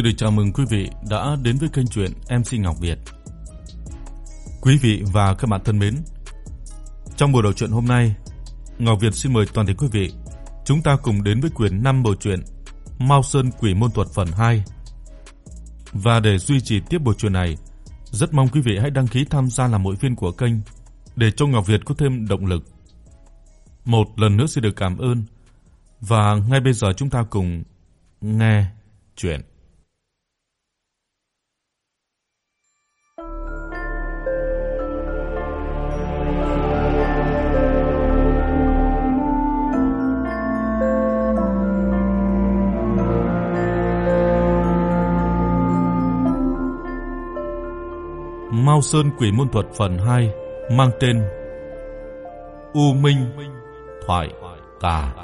Xin được chào mừng quý vị đã đến với kênh truyện MC Ngọc Việt. Quý vị và các bạn thân mến, trong buổi đầu truyện hôm nay, Ngọc Việt xin mời toàn thể quý vị chúng ta cùng đến với quyển 5 bộ truyện Mao Sơn Quỷ môn thuật phần 2. Và để duy trì tiếp bộ truyện này, rất mong quý vị hãy đăng ký tham gia làm hội viên của kênh để cho Ngọc Việt có thêm động lực. Một lần nữa xin được cảm ơn. Và ngay bây giờ chúng ta cùng nghe truyện Mao Sơn Quỷ môn thuật phần 2 mang tên U Minh Thoại Tà.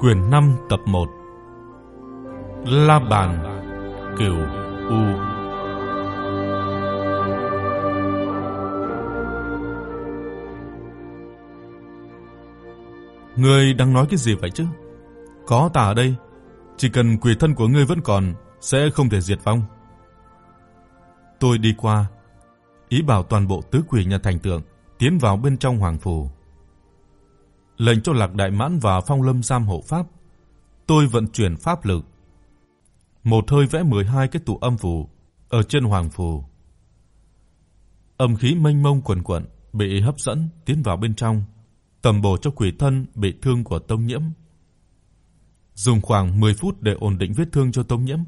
Quyển 5 tập 1. La bàn Cửu U. Ngươi đang nói cái gì vậy chứ? Có ta ở đây, chỉ cần quỷ thân của ngươi vẫn còn sẽ không thể diệt vong. Tôi đi qua, ý bảo toàn bộ tứ quỷ nhà thành tượng tiến vào bên trong hoàng phủ. Lệnh cho Lạc Đại Mãn và Phong Lâm giam hộ pháp. Tôi vận chuyển pháp lực. Một hơi vẽ 12 cái tụ âm phù ở trên hoàng phủ. Âm khí mênh mông quần quật bị hấp dẫn tiến vào bên trong, tầm bổ cho quỷ thân bị thương của Tông Nhiễm. Dùng khoảng 10 phút để ổn định vết thương cho Tông Nhiễm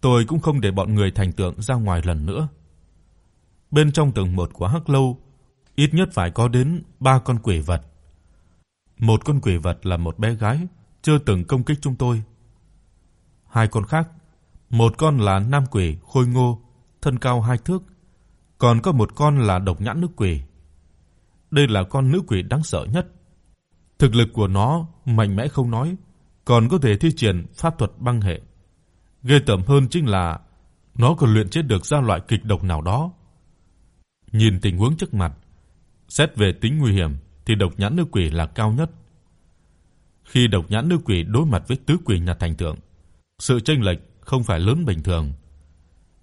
tôi cũng không để bọn người thành tượng ra ngoài lần nữa. Bên trong tầng 1 của Hắc lâu, ít nhất phải có đến 3 con quỷ vật. Một con quỷ vật là một bé gái chưa từng công kích chúng tôi. Hai con khác, một con là nam quỷ khôi ngô, thân cao 2 thước, còn có một con là độc nhãn nữ quỷ. Đây là con nữ quỷ đáng sợ nhất. Thực lực của nó mạnh mẽ không nói, còn có thể thi triển pháp thuật băng hệ. Ghê tởm hơn chính là nó còn luyện chế được ra loại kịch độc nào đó. Nhìn tình huống trước mặt, xét về tính nguy hiểm thì độc nhãn nữ quỷ là cao nhất. Khi độc nhãn nữ quỷ đối mặt với tứ quỷ nhà thành tượng, sự chênh lệch không phải lớn bình thường.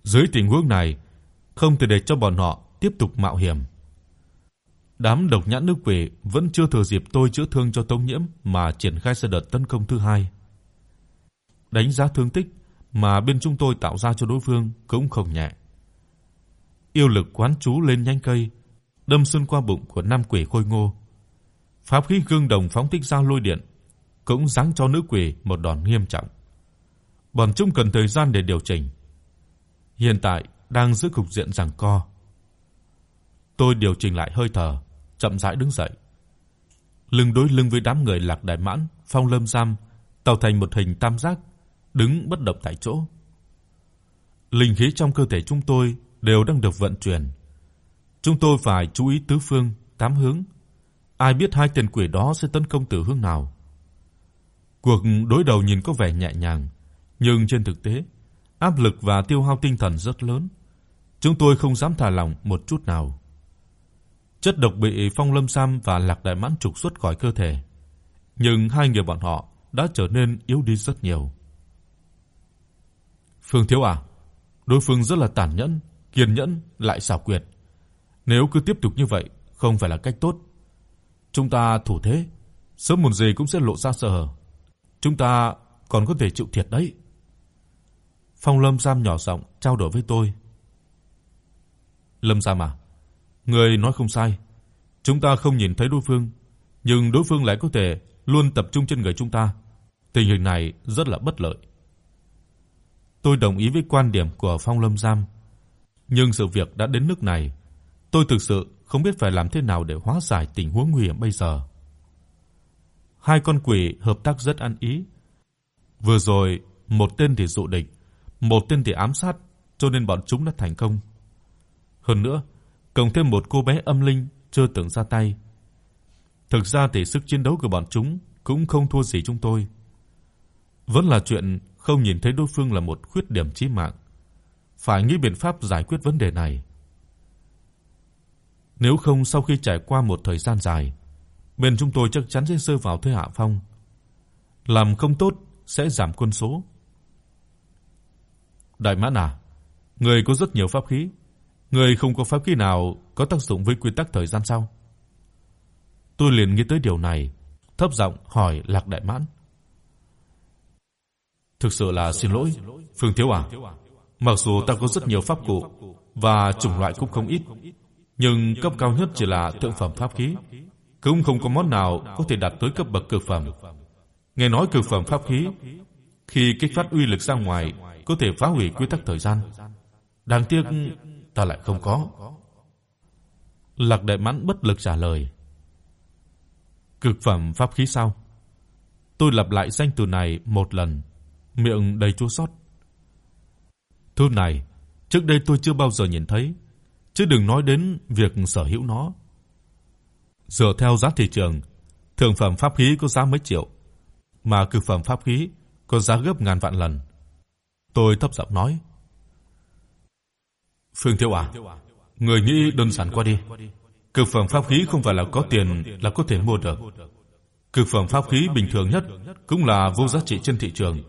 Dưới tình huống này, không thể để cho bọn họ tiếp tục mạo hiểm. Đám độc nhãn nữ quỷ vẫn chưa thừa dịp tôi chữa thương cho Tống Nhiễm mà triển khai đợt tấn công thứ hai. Đánh giá thương tích mà bên chúng tôi tạo ra cho đối phương cũng không nhẹ. Yêu lực quán chú lên nhánh cây, đâm xuyên qua bụng của nam quỷ khôi ngô. Pháp khí gương đồng phóng thích ra lôi điện, cũng giáng cho nữ quỷ một đòn nghiêm trọng. Bọn chúng cần thời gian để điều chỉnh. Hiện tại đang giữ cục diện giằng co. Tôi điều chỉnh lại hơi thở, chậm rãi đứng dậy. Lưng đối lưng với đám người Lạc Đại Mãn, Phong Lâm Giam, tạo thành một hình tam giác đứng bất động tại chỗ. Linh khí trong cơ thể chúng tôi đều đang được vận chuyển. Chúng tôi phải chú ý tứ phương, tám hướng. Ai biết hai tên quỷ đó sẽ tấn công từ hướng nào. Cuộc đối đầu nhìn có vẻ nhẹ nhàng, nhưng trên thực tế, áp lực và tiêu hao tinh thần rất lớn. Chúng tôi không dám thả lỏng một chút nào. Chất độc bị Phong Lâm Sam và Lạc Đại Mãn trục xuất khỏi cơ thể, nhưng hai người bọn họ đã trở nên yếu đi rất nhiều. Phương thiếu à, đối phương rất là tàn nhẫn, kiên nhẫn lại xảo quyệt. Nếu cứ tiếp tục như vậy, không phải là cách tốt. Chúng ta thủ thế, sớm muộn gì cũng sẽ lộ ra sơ hở. Chúng ta còn có thể chịu thiệt đấy." Phong Lâm Sam nhỏ giọng trao đổi với tôi. "Lâm Sam à, ngươi nói không sai. Chúng ta không nhìn thấy đối phương, nhưng đối phương lại có thể luôn tập trung trên người chúng ta. Tình hình này rất là bất lợi." Tôi đồng ý với quan điểm của Phong Lâm Giam, nhưng sự việc đã đến nước này, tôi thực sự không biết phải làm thế nào để hóa giải tình huống nguy hiểm bây giờ. Hai con quỷ hợp tác rất ăn ý. Vừa rồi, một tên thì dụ địch, một tên thì ám sát, cho nên bọn chúng đã thành công. Hơn nữa, cộng thêm một cô bé âm linh chưa từng ra tay. Thực ra thì sức chiến đấu của bọn chúng cũng không thua gì chúng tôi. Vẫn là chuyện không nhìn thấy đối phương là một khuyết điểm chí mạng, phải nghĩ biện pháp giải quyết vấn đề này. Nếu không sau khi trải qua một thời gian dài, bên chúng tôi chắc chắn sẽ rơi vào thế hạ phong. Làm không tốt sẽ giảm quân số. Đại Mãn à, người có rất nhiều pháp khí, người không có pháp khí nào có tác dụng với quy tắc thời gian sao? Tôi liền nghĩ tới điều này, thấp giọng hỏi Lạc Đại Mãn. Thực sự là xin lỗi, Phương thiếu à. Mặc dù ta có rất nhiều pháp cụ và chủng loại cũng không ít, nhưng cấp cao nhất chỉ là thượng phẩm pháp khí, cũng không có món nào có thể đạt tới cấp bậc cực phẩm. Nghe nói cực phẩm pháp khí khi kích phát uy lực ra ngoài có thể phá hủy quy tắc thời gian. Đáng tiếc ta lại không có. Lạc Đại Mãn bất lực trả lời. Cực phẩm pháp khí sao? Tôi lặp lại danh từ này một lần, miệng đầy chua xót. Thứ này, trước đây tôi chưa bao giờ nhìn thấy, chứ đừng nói đến việc sở hữu nó. Dựa theo giá thị trường, thượng phẩm pháp khí có giá mấy triệu, mà cực phẩm pháp khí có giá gấp ngàn vạn lần. Tôi thấp giọng nói: "Phương Thiếu à, người nghĩ đơn giản quá đi. Cực phẩm pháp khí không phải là có tiền là có thể mua được. Cực phẩm pháp khí bình thường nhất cũng là vô giá trị trên thị trường.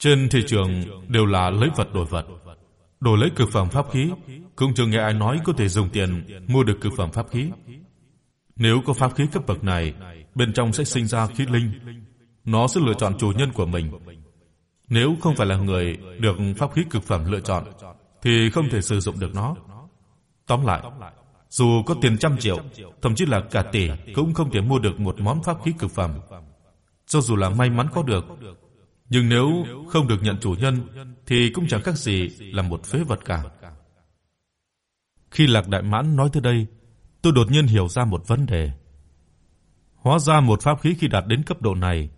Trên thị trường đều là lấy vật đổi vật. Đổi lấy cực phẩm pháp khí, cũng chưa nghe ai nói có thể dùng tiền mua được cực phẩm pháp khí. Nếu có pháp khí cấp bậc này, bên trong sẽ sinh ra khí linh, nó sẽ lựa chọn chủ nhân của mình. Nếu không phải là người được pháp khí cực phẩm lựa chọn thì không thể sử dụng được nó. Tóm lại, dù có tiền trăm triệu, thậm chí là cả tỷ cũng không thể mua được một món pháp khí cực phẩm. Cho dù là may mắn có được, nhưng nếu không được nhận chủ nhân thì cũng chẳng khác gì là một phế vật cả. Khi Lạc Đại Mãn nói tới đây, tôi đột nhiên hiểu ra một vấn đề. Hóa ra một pháp khí khi đạt đến cấp độ này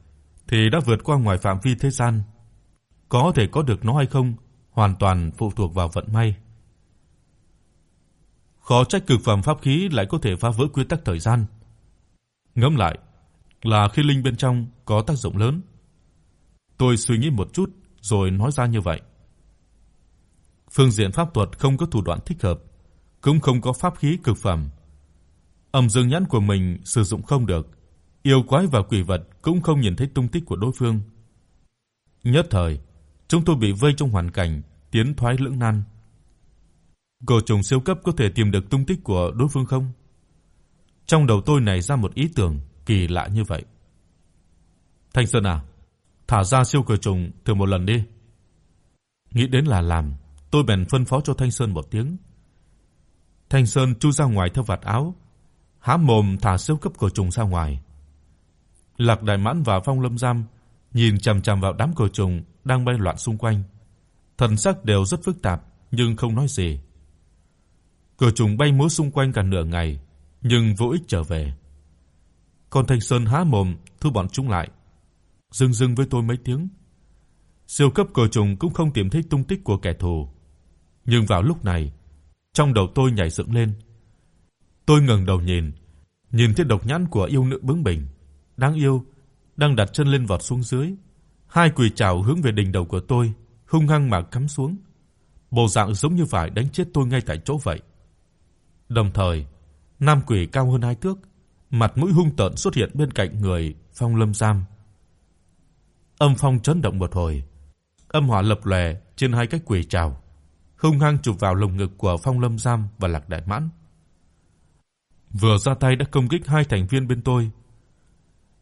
thì đã vượt qua ngoài phạm vi thế gian. Có thể có được nó hay không hoàn toàn phụ thuộc vào vận may. Khó trách cực phẩm pháp khí lại có thể phá vỡ quy tắc thời gian. Ngẫm lại, là khi linh bên trong có tác dụng lớn. Tôi suy nghĩ một chút rồi nói ra như vậy. Phương diện pháp thuật không có thủ đoạn thích hợp, cũng không có pháp khí cực phẩm. Âm dương nhãn của mình sử dụng không được, yêu quái và quỷ vật cũng không nhìn thấy tung tích của đối phương. Nhất thời, chúng tôi bị vây trong hoàn cảnh tiến thoái lưỡng nan. Cổ trùng siêu cấp có thể tìm được tung tích của đối phương không? Trong đầu tôi nảy ra một ý tưởng kỳ lạ như vậy. Thanh Sơn à, thả ra siêu cửa trùng thử một lần đi. Nghĩ đến là làm, tôi bèn phân phó cho Thanh Sơn một tiếng. Thanh Sơn chui ra ngoài theo vạt áo, há mồm thả siêu cấp cửa trùng ra ngoài. Lạc Đại Mãn và Phong Lâm Giam nhìn chằm chằm vào đám cửa trùng đang bay loạn xung quanh. Thần sắc đều rất phức tạp nhưng không nói gì. Cửa trùng bay múa xung quanh cả nửa ngày, nhưng vô ích trở về. còn Thanh Sơn há mồm thu bọn chúng lại rưng dưng với tôi mấy tiếng. Siêu cấp cờ trùng cũng không tìm thấy tung tích của kẻ thù. Nhưng vào lúc này, trong đầu tôi nhảy dựng lên. Tôi ngẩng đầu nhìn, nhìn thấy độc nhãn của yêu nữ bướng bỉnh, đáng yêu, đang đặt chân lên vọt xuống dưới. Hai quỷ chào hướng về đỉnh đầu của tôi, hung hăng mà cắm xuống. Bộ dạng giống như phải đánh chết tôi ngay tại chỗ vậy. Đồng thời, nam quỷ cao hơn hai thước, mặt mũi hung tợn xuất hiện bên cạnh người Phong Lâm Giam. Âm phong chấn động một hồi, âm hỏa lập lòe trên hai cái quỷ trảo, hung hăng chụp vào lồng ngực của Phong Lâm Giam và Lạc Đại Mãn. Vừa ra tay đã công kích hai thành viên bên tôi.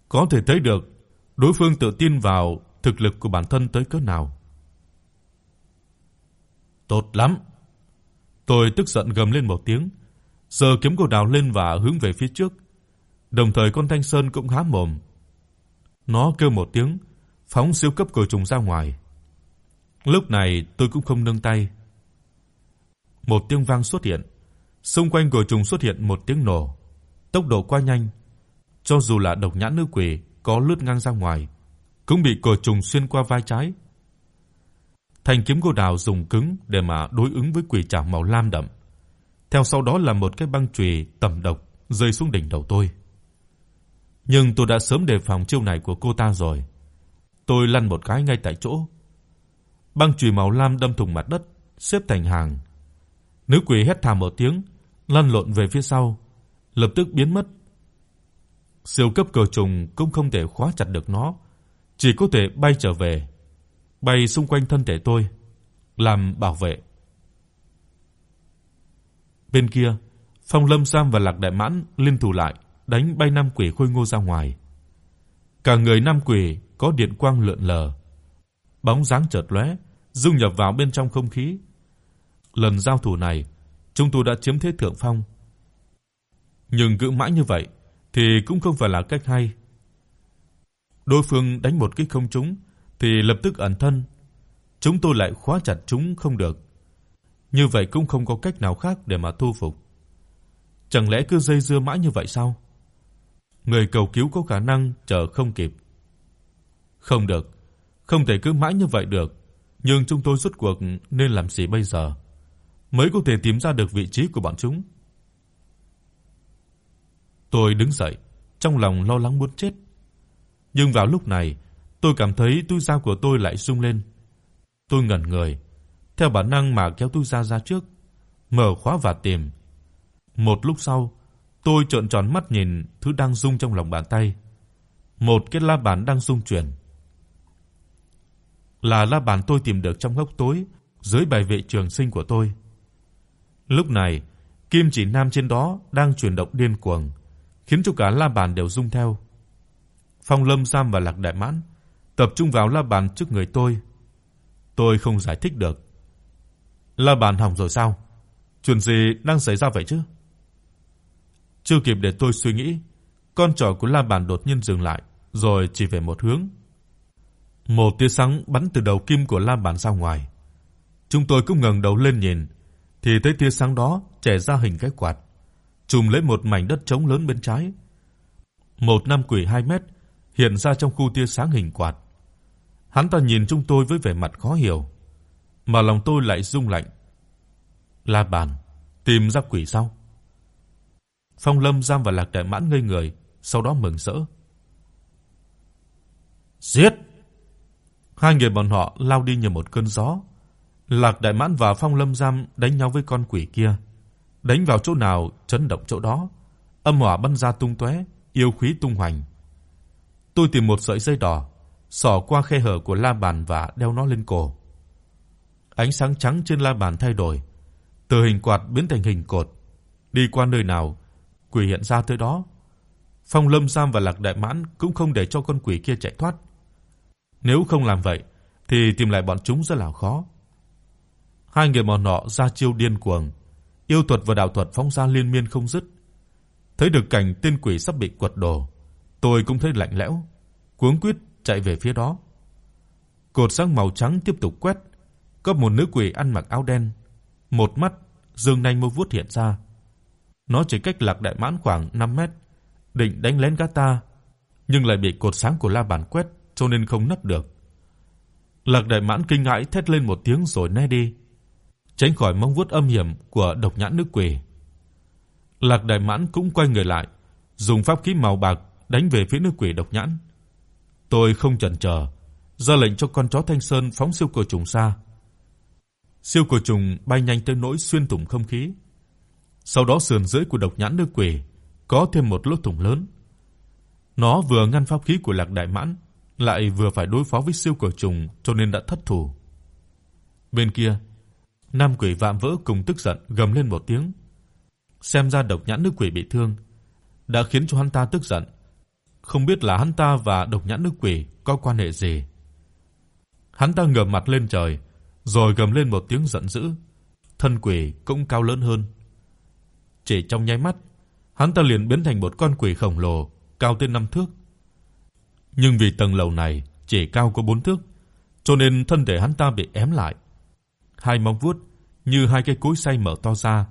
Có thể thấy được đối phương tự tin vào thực lực của bản thân tới cỡ nào. Tốt lắm. Tôi tức giận gầm lên một tiếng, giơ kiếm gỗ đào lên và hướng về phía trước. Đồng thời con Thanh Sơn cũng há mồm. Nó kêu một tiếng, phóng siêu cấp cổ trùng ra ngoài. Lúc này tôi cũng không nâng tay. Một tiếng vang xuất hiện, xung quanh cổ trùng xuất hiện một tiếng nổ, tốc độ quá nhanh, cho dù là độc nhãn nữ quỷ có lướt ngang ra ngoài, cũng bị cổ trùng xuyên qua vai trái. Thanh kiếm gỗ đào dùng cứng để mà đối ứng với quỷ trảo màu lam đậm. Theo sau đó là một cái băng chùy tầm độc rơi xuống đỉnh đầu tôi. Nhưng tôi đã sớm đề phòng chiêu này của cô ta rồi. Tôi lăn một cái ngay tại chỗ. Băng chùy màu lam đâm thủng mặt đất, xếp thành hàng. Nữ quỷ hét thảm một tiếng, lăn lộn về phía sau, lập tức biến mất. Siêu cấp cờ trùng cũng không thể khóa chặt được nó, chỉ có thể bay trở về, bay xung quanh thân thể tôi. làm bảo vệ. Bên kia, Phong Lâm Sam và Lạc Đại Mãn liên thủ lại, đánh bay năm quỷ khôi ngô ra ngoài. Cả người năm quỷ có điện quang lượn lờ, bóng dáng chợt lóe, dung nhập vào bên trong không khí. Lần giao thủ này, chúng tôi đã chiếm thế thượng phong. Nhưng cứ mãi như vậy thì cũng không phải là cách hay. Đối phương đánh một kích không trúng thì lập tức ẩn thân. Chúng tôi lại khóa chặt chúng không được. Như vậy cũng không có cách nào khác để mà thu phục. Chẳng lẽ cứ dây dưa mãi như vậy sao? Người cầu cứu có khả năng chờ không kịp. Không được, không thể cứ mãi như vậy được, nhưng chúng tôi rốt cuộc nên làm gì bây giờ mới có thể tìm ra được vị trí của bọn chúng. Tôi đứng dậy, trong lòng lo lắng muốn chết. Nhưng vào lúc này, tôi cảm thấy túi da của tôi lại rung lên. Tôi ngẩn người, theo bản năng mà kéo túi da ra trước, mở khóa và tìm. Một lúc sau, tôi trợn tròn mắt nhìn thứ đang rung trong lòng bàn tay. Một cái la bàn đang rung chuyển. Là la bàn tôi tìm được trong góc tối dưới bài vệ trường sinh của tôi. Lúc này, kim chỉ nam trên đó đang chuyển động điên cuồng, khiến cho cả la bàn đều rung theo. Phong Lâm Sam và Lạc Đại Mãn tập trung vào la bàn trước người tôi. Tôi không giải thích được. La bàn hỏng rồi sao? Chuyện gì đang xảy ra vậy chứ? Chưa kịp để tôi suy nghĩ, con trỏ của la bàn đột nhiên dừng lại, rồi chỉ về một hướng. Một tia sáng bắn từ đầu kim của la bàn ra ngoài. Chúng tôi cũng ngẩng đầu lên nhìn, thì thấy tia sáng đó chẻ ra hình cái quạt, trùm lấy một mảnh đất trống lớn bên trái. Một nam quỷ 2 mét hiện ra trong khu tia sáng hình quạt. Hắn ta nhìn chúng tôi với vẻ mặt khó hiểu, mà lòng tôi lại rung lạnh. La bàn, tìm ra quỷ sao? Phong Lâm Giam và Lạc Đại Mãn ngây người, sau đó mừng rỡ. Giết! Hai người bọn họ lao đi như một cơn gió. Lạc Đại Mãn và Phong Lâm Giam đánh nhau với con quỷ kia, đánh vào chỗ nào chấn động chỗ đó, âm hỏa bắn ra tung tóe, yêu khí tung hoành. Tôi tìm một sợi dây đỏ, xỏ qua khe hở của la bàn và đeo nó lên cổ. Ánh sáng trắng trên la bàn thay đổi, từ hình quạt biến thành hình cột, đi qua nơi nào, quỷ hiện ra tới đó. Phong Lâm Sam và Lạc Đại Mãn cũng không để cho con quỷ kia chạy thoát. Nếu không làm vậy thì tìm lại bọn chúng rất là khó. Hai người bọn họ ra chiêu điên cuồng, yêu thuật và đạo thuật phóng ra liên miên không dứt. Thấy được cảnh tên quỷ sắp bị quật đổ, tôi cũng thấy lạnh lẽo, cuống quýt chạy về phía đó. Cột sáng màu trắng tiếp tục quét, có một nữ quỷ ăn mặc áo đen, một mắt dương nanh mâu vuốt hiện ra. Nó chỉ cách Lạc Đại Mãn khoảng 5 mét, định đánh lén gã ta, nhưng lại bị cột sáng của la bàn quét cho nên không nấp được. Lạc Đại Mãn kinh ngãi thét lên một tiếng rồi né đi tránh khỏi móng vuốt âm hiểm của độc nhãn nữ quỷ. Lạc Đại Mãn cũng quay người lại, dùng pháp khí màu bạc đánh về phía nữ quỷ độc nhãn. Tôi không chần chờ, ra lệnh cho con chó Thanh Sơn phóng siêu cờ trùng xa. Siêu cờ trùng bay nhanh tới nỗi xuyên thủng không khí. Sau đó sườn dưới của độc nhãn nữ quỷ có thêm một lỗ thủng lớn. Nó vừa ngăn pháp khí của Lạc Đại Mãn, lại vừa phải đối phó với siêu cờ trùng cho nên đã thất thủ. Bên kia, Nam quỷ vạm vỡ cùng tức giận gầm lên một tiếng. Xem ra độc nhãn nữ quỷ bị thương đã khiến cho hắn ta tức giận. Không biết là hắn ta và độc nhãn nữ quỷ có quan hệ gì. Hắn ta ngửa mặt lên trời, rồi gầm lên một tiếng giận dữ. Thân quỷ cũng cao lớn hơn. Chỉ trong nháy mắt, hắn ta liền biến thành một con quỷ khổng lồ, cao tới 5 thước. Nhưng vì tầng lầu này chỉ cao có 4 thước, cho nên thân thể hắn ta bị ém lại hai móng vuốt như hai cái cối xay mở to ra,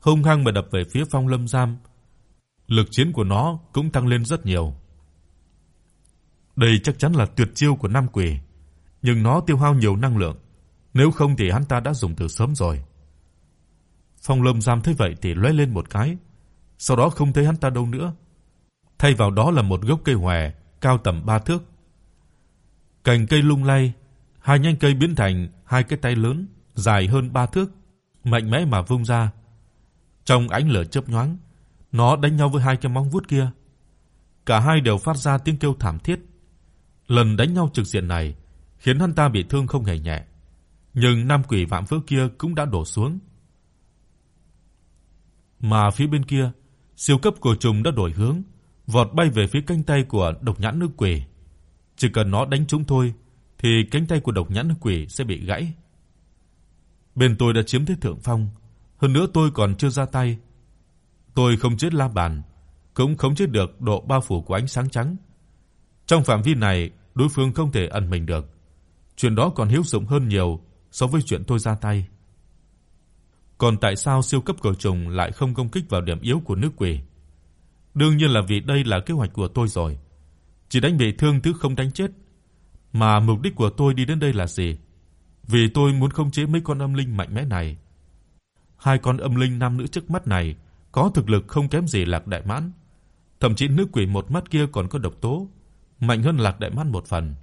hung hăng mà đập về phía Phong Lâm Giam. Lực chiến của nó cũng tăng lên rất nhiều. Đây chắc chắn là tuyệt chiêu của Nam Quỷ, nhưng nó tiêu hao nhiều năng lượng, nếu không thì hắn ta đã dùng từ sớm rồi. Phong Lâm Giam thấy vậy thì lóe lên một cái, sau đó không thấy hắn ta đâu nữa. Thay vào đó là một gốc cây hoè cao tầm 3 thước. Cành cây lung lay, hai nhánh cây biến thành hai cái tay lớn dài hơn 3 thước, mạnh mẽ mà vung ra. Trong ánh lửa chớp nhoáng, nó đánh nhau với hai cái móng vuốt kia. Cả hai đều phát ra tiếng kêu thảm thiết. Lần đánh nhau trực diện này khiến hắn ta bị thương không hề nhẹ. nhưng nam quỷ vạm vỡ kia cũng đã đổ xuống. Mà phía bên kia, siêu cấp cổ trùng đã đổi hướng, vọt bay về phía cánh tay của độc nhãn nữ quỷ. Chỉ cần nó đánh trúng thôi thì cánh tay của độc nhãn nữ quỷ sẽ bị gãy. Bên tôi đã chiếm thế thượng phong, hơn nữa tôi còn chưa ra tay. Tôi không chết la bàn, cũng không chết được độ bao phủ của ánh sáng trắng. Trong phạm vi này, đối phương không thể ẩn mình được. Chuyện đó còn hữu dụng hơn nhiều so với chuyện tôi ra tay. Còn tại sao siêu cấp cổ trùng lại không công kích vào điểm yếu của nữ quỷ? Đương nhiên là vì đây là kế hoạch của tôi rồi. Chỉ đánh bị thương chứ không đánh chết. Mà mục đích của tôi đi đến đây là gì? Vì tôi muốn khống chế mấy con âm linh mạnh mẽ này. Hai con âm linh nam nữ trước mắt này có thực lực không kém gì Lạc Đại Mãn, thậm chí nữ quỷ một mắt kia còn có độc tố, mạnh hơn Lạc Đại Mãn một phần.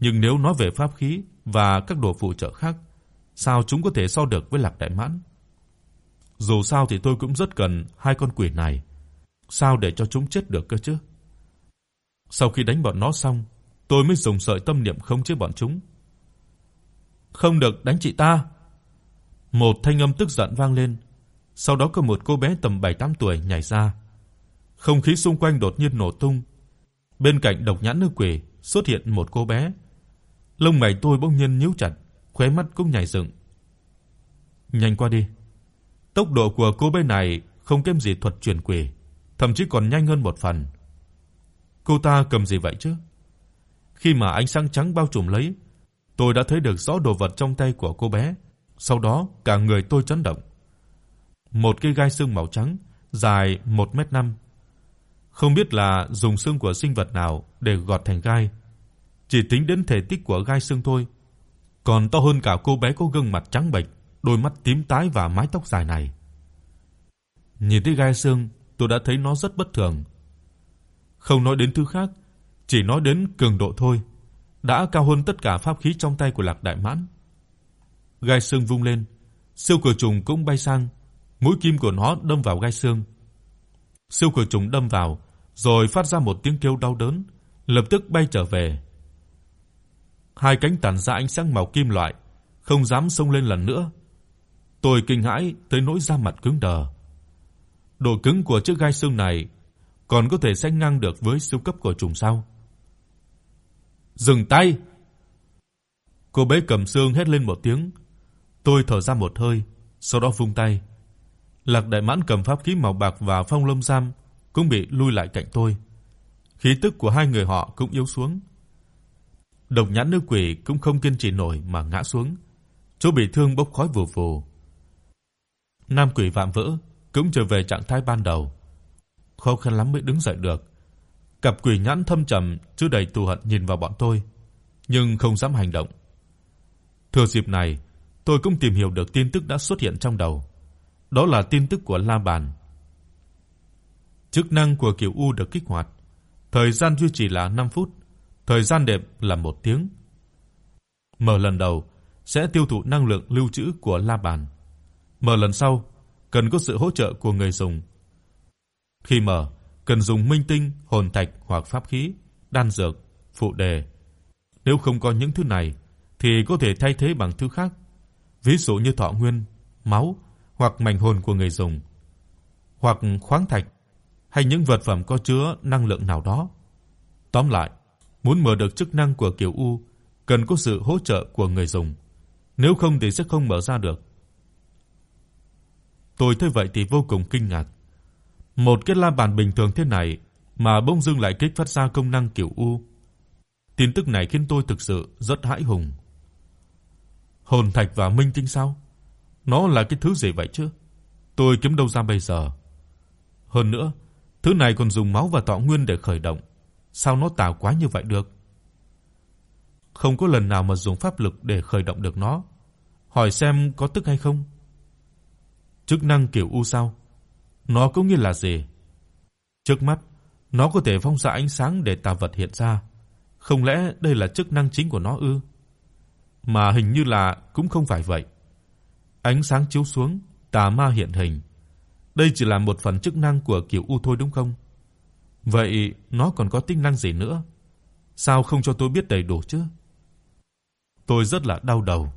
Nhưng nếu nói về pháp khí và các đồ phụ trợ khác, sao chúng có thể so được với Lạc Đại Mãn? Dù sao thì tôi cũng rất cần hai con quỷ này, sao để cho chúng chết được cơ chứ? Sau khi đánh bọn nó xong, tôi mới dùng sợi tâm niệm khống chế bọn chúng. Không được đánh chị ta. Một thanh âm tức giận vang lên, sau đó có một cô bé tầm 7-8 tuổi nhảy ra. Không khí xung quanh đột nhiên nổ tung. Bên cạnh độc nhãn nữ quỷ xuất hiện một cô bé. Lông mày tôi bỗng nhiên nhíu chặt, khóe mắt cũng nhảy dựng. Nhanh qua đi. Tốc độ của cô bé này không kém gì thuật truyền quỷ, thậm chí còn nhanh hơn một phần. Cô ta cầm gì vậy chứ? Khi mà ánh sáng trắng bao trùm lấy, tôi đã thấy được rõ đồ vật trong tay của cô bé, sau đó cả người tôi chấn động. Một cây gai xương màu trắng, dài 1m5. Không biết là dùng xương của sinh vật nào để gọt thành gai. Chỉ tính đến thể tích của gai xương thôi, còn to hơn cả cô bé có gương mặt trắng bệch, đôi mắt tím tái và mái tóc dài này. Nhìn thấy gai xương, tôi đã thấy nó rất bất thường. Không nói đến thứ khác, chỉ nói đến cường độ thôi, đã cao hơn tất cả pháp khí trong tay của Lạc Đại Mãn. Gai xương vung lên, siêu cửa trùng cũng bay sang, mũi kim của nó đâm vào gai xương. Siêu cửa trùng đâm vào, rồi phát ra một tiếng kêu đau đớn, lập tức bay trở về. Hai cánh tản ra ánh sáng màu kim loại, không dám xông lên lần nữa. Tôi kinh hãi tới nỗi da mặt cứng đờ. Độ cứng của chiếc gai xương này còn có thể sánh ngang được với siêu cấp của trùng sao? Dừng tay. Cô bé cầm xương hét lên một tiếng. Tôi thở ra một hơi, sau đó vung tay. Lạc Đại Mãn cầm pháp khí màu bạc và phong lâm sam cũng bị lui lại cạnh tôi. Khí tức của hai người họ cũng yếu xuống. Độc nhãn nữ quỷ cũng không kiên trì nổi mà ngã xuống, chỗ bị thương bốc khói vù vù. Nam quỷ vạm vỡ cũng trở về trạng thái ban đầu. Khó khăn lắm mới đứng dậy được. Cặp quỷ nhãn thâm trầm chứa đầy thù hận nhìn vào bọn tôi, nhưng không dám hành động. Thừa dịp này, tôi cũng tìm hiểu được tin tức đã xuất hiện trong đầu. Đó là tin tức của La Bàn. Chức năng của Kiều U được kích hoạt, thời gian duy trì là 5 phút, thời gian đẹp là 1 tiếng. Mở lần đầu sẽ tiêu thụ năng lượng lưu trữ của La Bàn. Mở lần sau cần có sự hỗ trợ của người dùng. Khi mở, cần dùng minh tinh, hồn thạch hoặc pháp khí, đan dược, phụ đề. Nếu không có những thứ này thì có thể thay thế bằng thứ khác, ví dụ như thọ nguyên, máu hoặc mảnh hồn của người dùng, hoặc khoáng thạch hay những vật phẩm có chứa năng lượng nào đó. Tóm lại, muốn mở được chức năng của Kiều U cần có sự hỗ trợ của người dùng, nếu không thì sẽ không mở ra được. Tôi thấy vậy thì vô cùng kinh ngạc. Một cái la bàn bình thường thế này mà bỗng dưng lại kích phát ra công năng kiểu U. Tin tức này khiến tôi thực sự rất hãi hùng. Hồn thạch và minh tinh sao? Nó là cái thứ gì vậy chứ? Tôi kiếm đâu ra bây giờ? Hơn nữa, thứ này còn dùng máu và tọ nguyên để khởi động, sao nó tào quá như vậy được? Không có lần nào mà dùng pháp lực để khởi động được nó. Hỏi xem có tức hay không? Chức năng kiểu u sao? Nó có nghĩa là gì? Trước mắt, nó có thể phóng xạ ánh sáng để tà vật hiện ra. Không lẽ đây là chức năng chính của nó ư? Mà hình như là cũng không phải vậy. Ánh sáng chiếu xuống, tà ma hiện hình. Đây chỉ là một phần chức năng của kiểu u thôi đúng không? Vậy nó còn có tính năng gì nữa? Sao không cho tôi biết đầy đủ chứ? Tôi rất là đau đầu.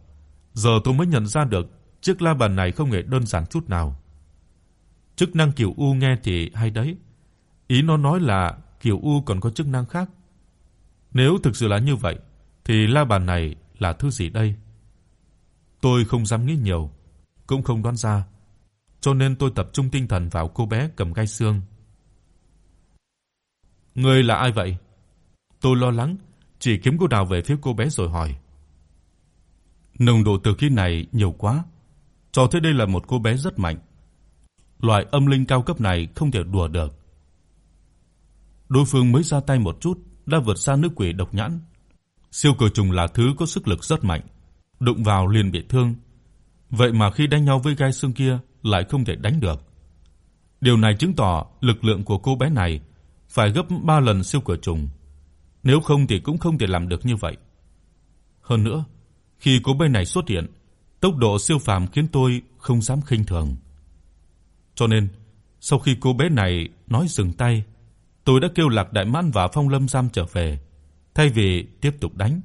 Giờ tôi mới nhận ra được chiếc la bàn này không hề đơn giản chút nào. Chức năng Kiều U nghe thì hay đấy. Ý nó nói là Kiều U còn có chức năng khác. Nếu thực sự là như vậy thì la bàn này là thứ gì đây? Tôi không dám nghĩ nhiều, cũng không đoán ra, cho nên tôi tập trung tinh thần vào cô bé cầm gai xương. Ngươi là ai vậy? Tôi lo lắng, chỉ kiếm cô đào về phía cô bé rồi hỏi. Nồng độ từ khí này nhiều quá, cho thấy đây là một cô bé rất mạnh. Loại âm linh cao cấp này không thể đùa được. Đối phương mới ra tay một chút đã vượt xa nữ quỷ độc nhãn. Siêu cờ trùng là thứ có sức lực rất mạnh, đụng vào liền bị thương. Vậy mà khi đánh nhau với gai xương kia lại không thể đánh được. Điều này chứng tỏ lực lượng của cô bé này phải gấp 3 lần siêu cờ trùng. Nếu không thì cũng không thể làm được như vậy. Hơn nữa, khi cô bé này xuất hiện, tốc độ siêu phàm khiến tôi không dám khinh thường. Cho nên, sau khi cô bé này nói dừng tay, tôi đã kêu Lạc Đại Mãn và Phong Lâm Giam trở về, thay vì tiếp tục đánh.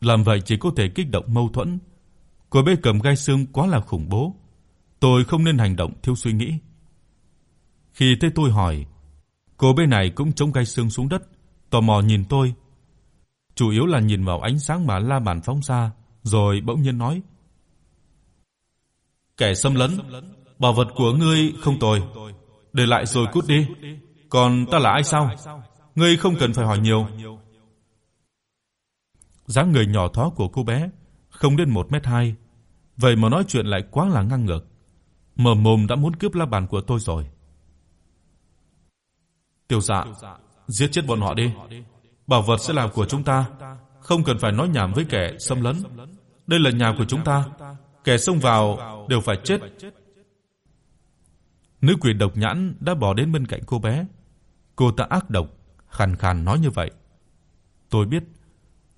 Làm vậy chỉ có thể kích động mâu thuẫn. Cô bé cầm gai xương quá là khủng bố, tôi không nên hành động thiếu suy nghĩ. Khi thấy tôi hỏi, cô bé này cũng chống gai xương xuống đất, tò mò nhìn tôi. Chủ yếu là nhìn vào ánh sáng mà la bàn phóng ra, rồi bỗng nhiên nói: "Kẻ xâm lấn, bảo vật của ngươi không tồi, để lại rồi cút đi. Còn ta là ai sao? Ngươi không cần phải hỏi nhiều." Dáng người nhỏ thó của cô bé không đến 1m2, vậy mà nói chuyện lại quá là ngang ngược. Mở mồm đã muốn cướp la bàn của tôi rồi. Tiểu Dạ, giết chết bọn họ đi. Bảo vật sẽ là của chúng ta, không cần phải nói nhảm với kẻ xâm lấn. Đây là nhà của chúng ta, kẻ xông vào đều phải chết. Nữ quỷ độc nhãn đã bỏ đến bên cạnh cô bé. Cô ta ác độc, khàn khàn nói như vậy. Tôi biết,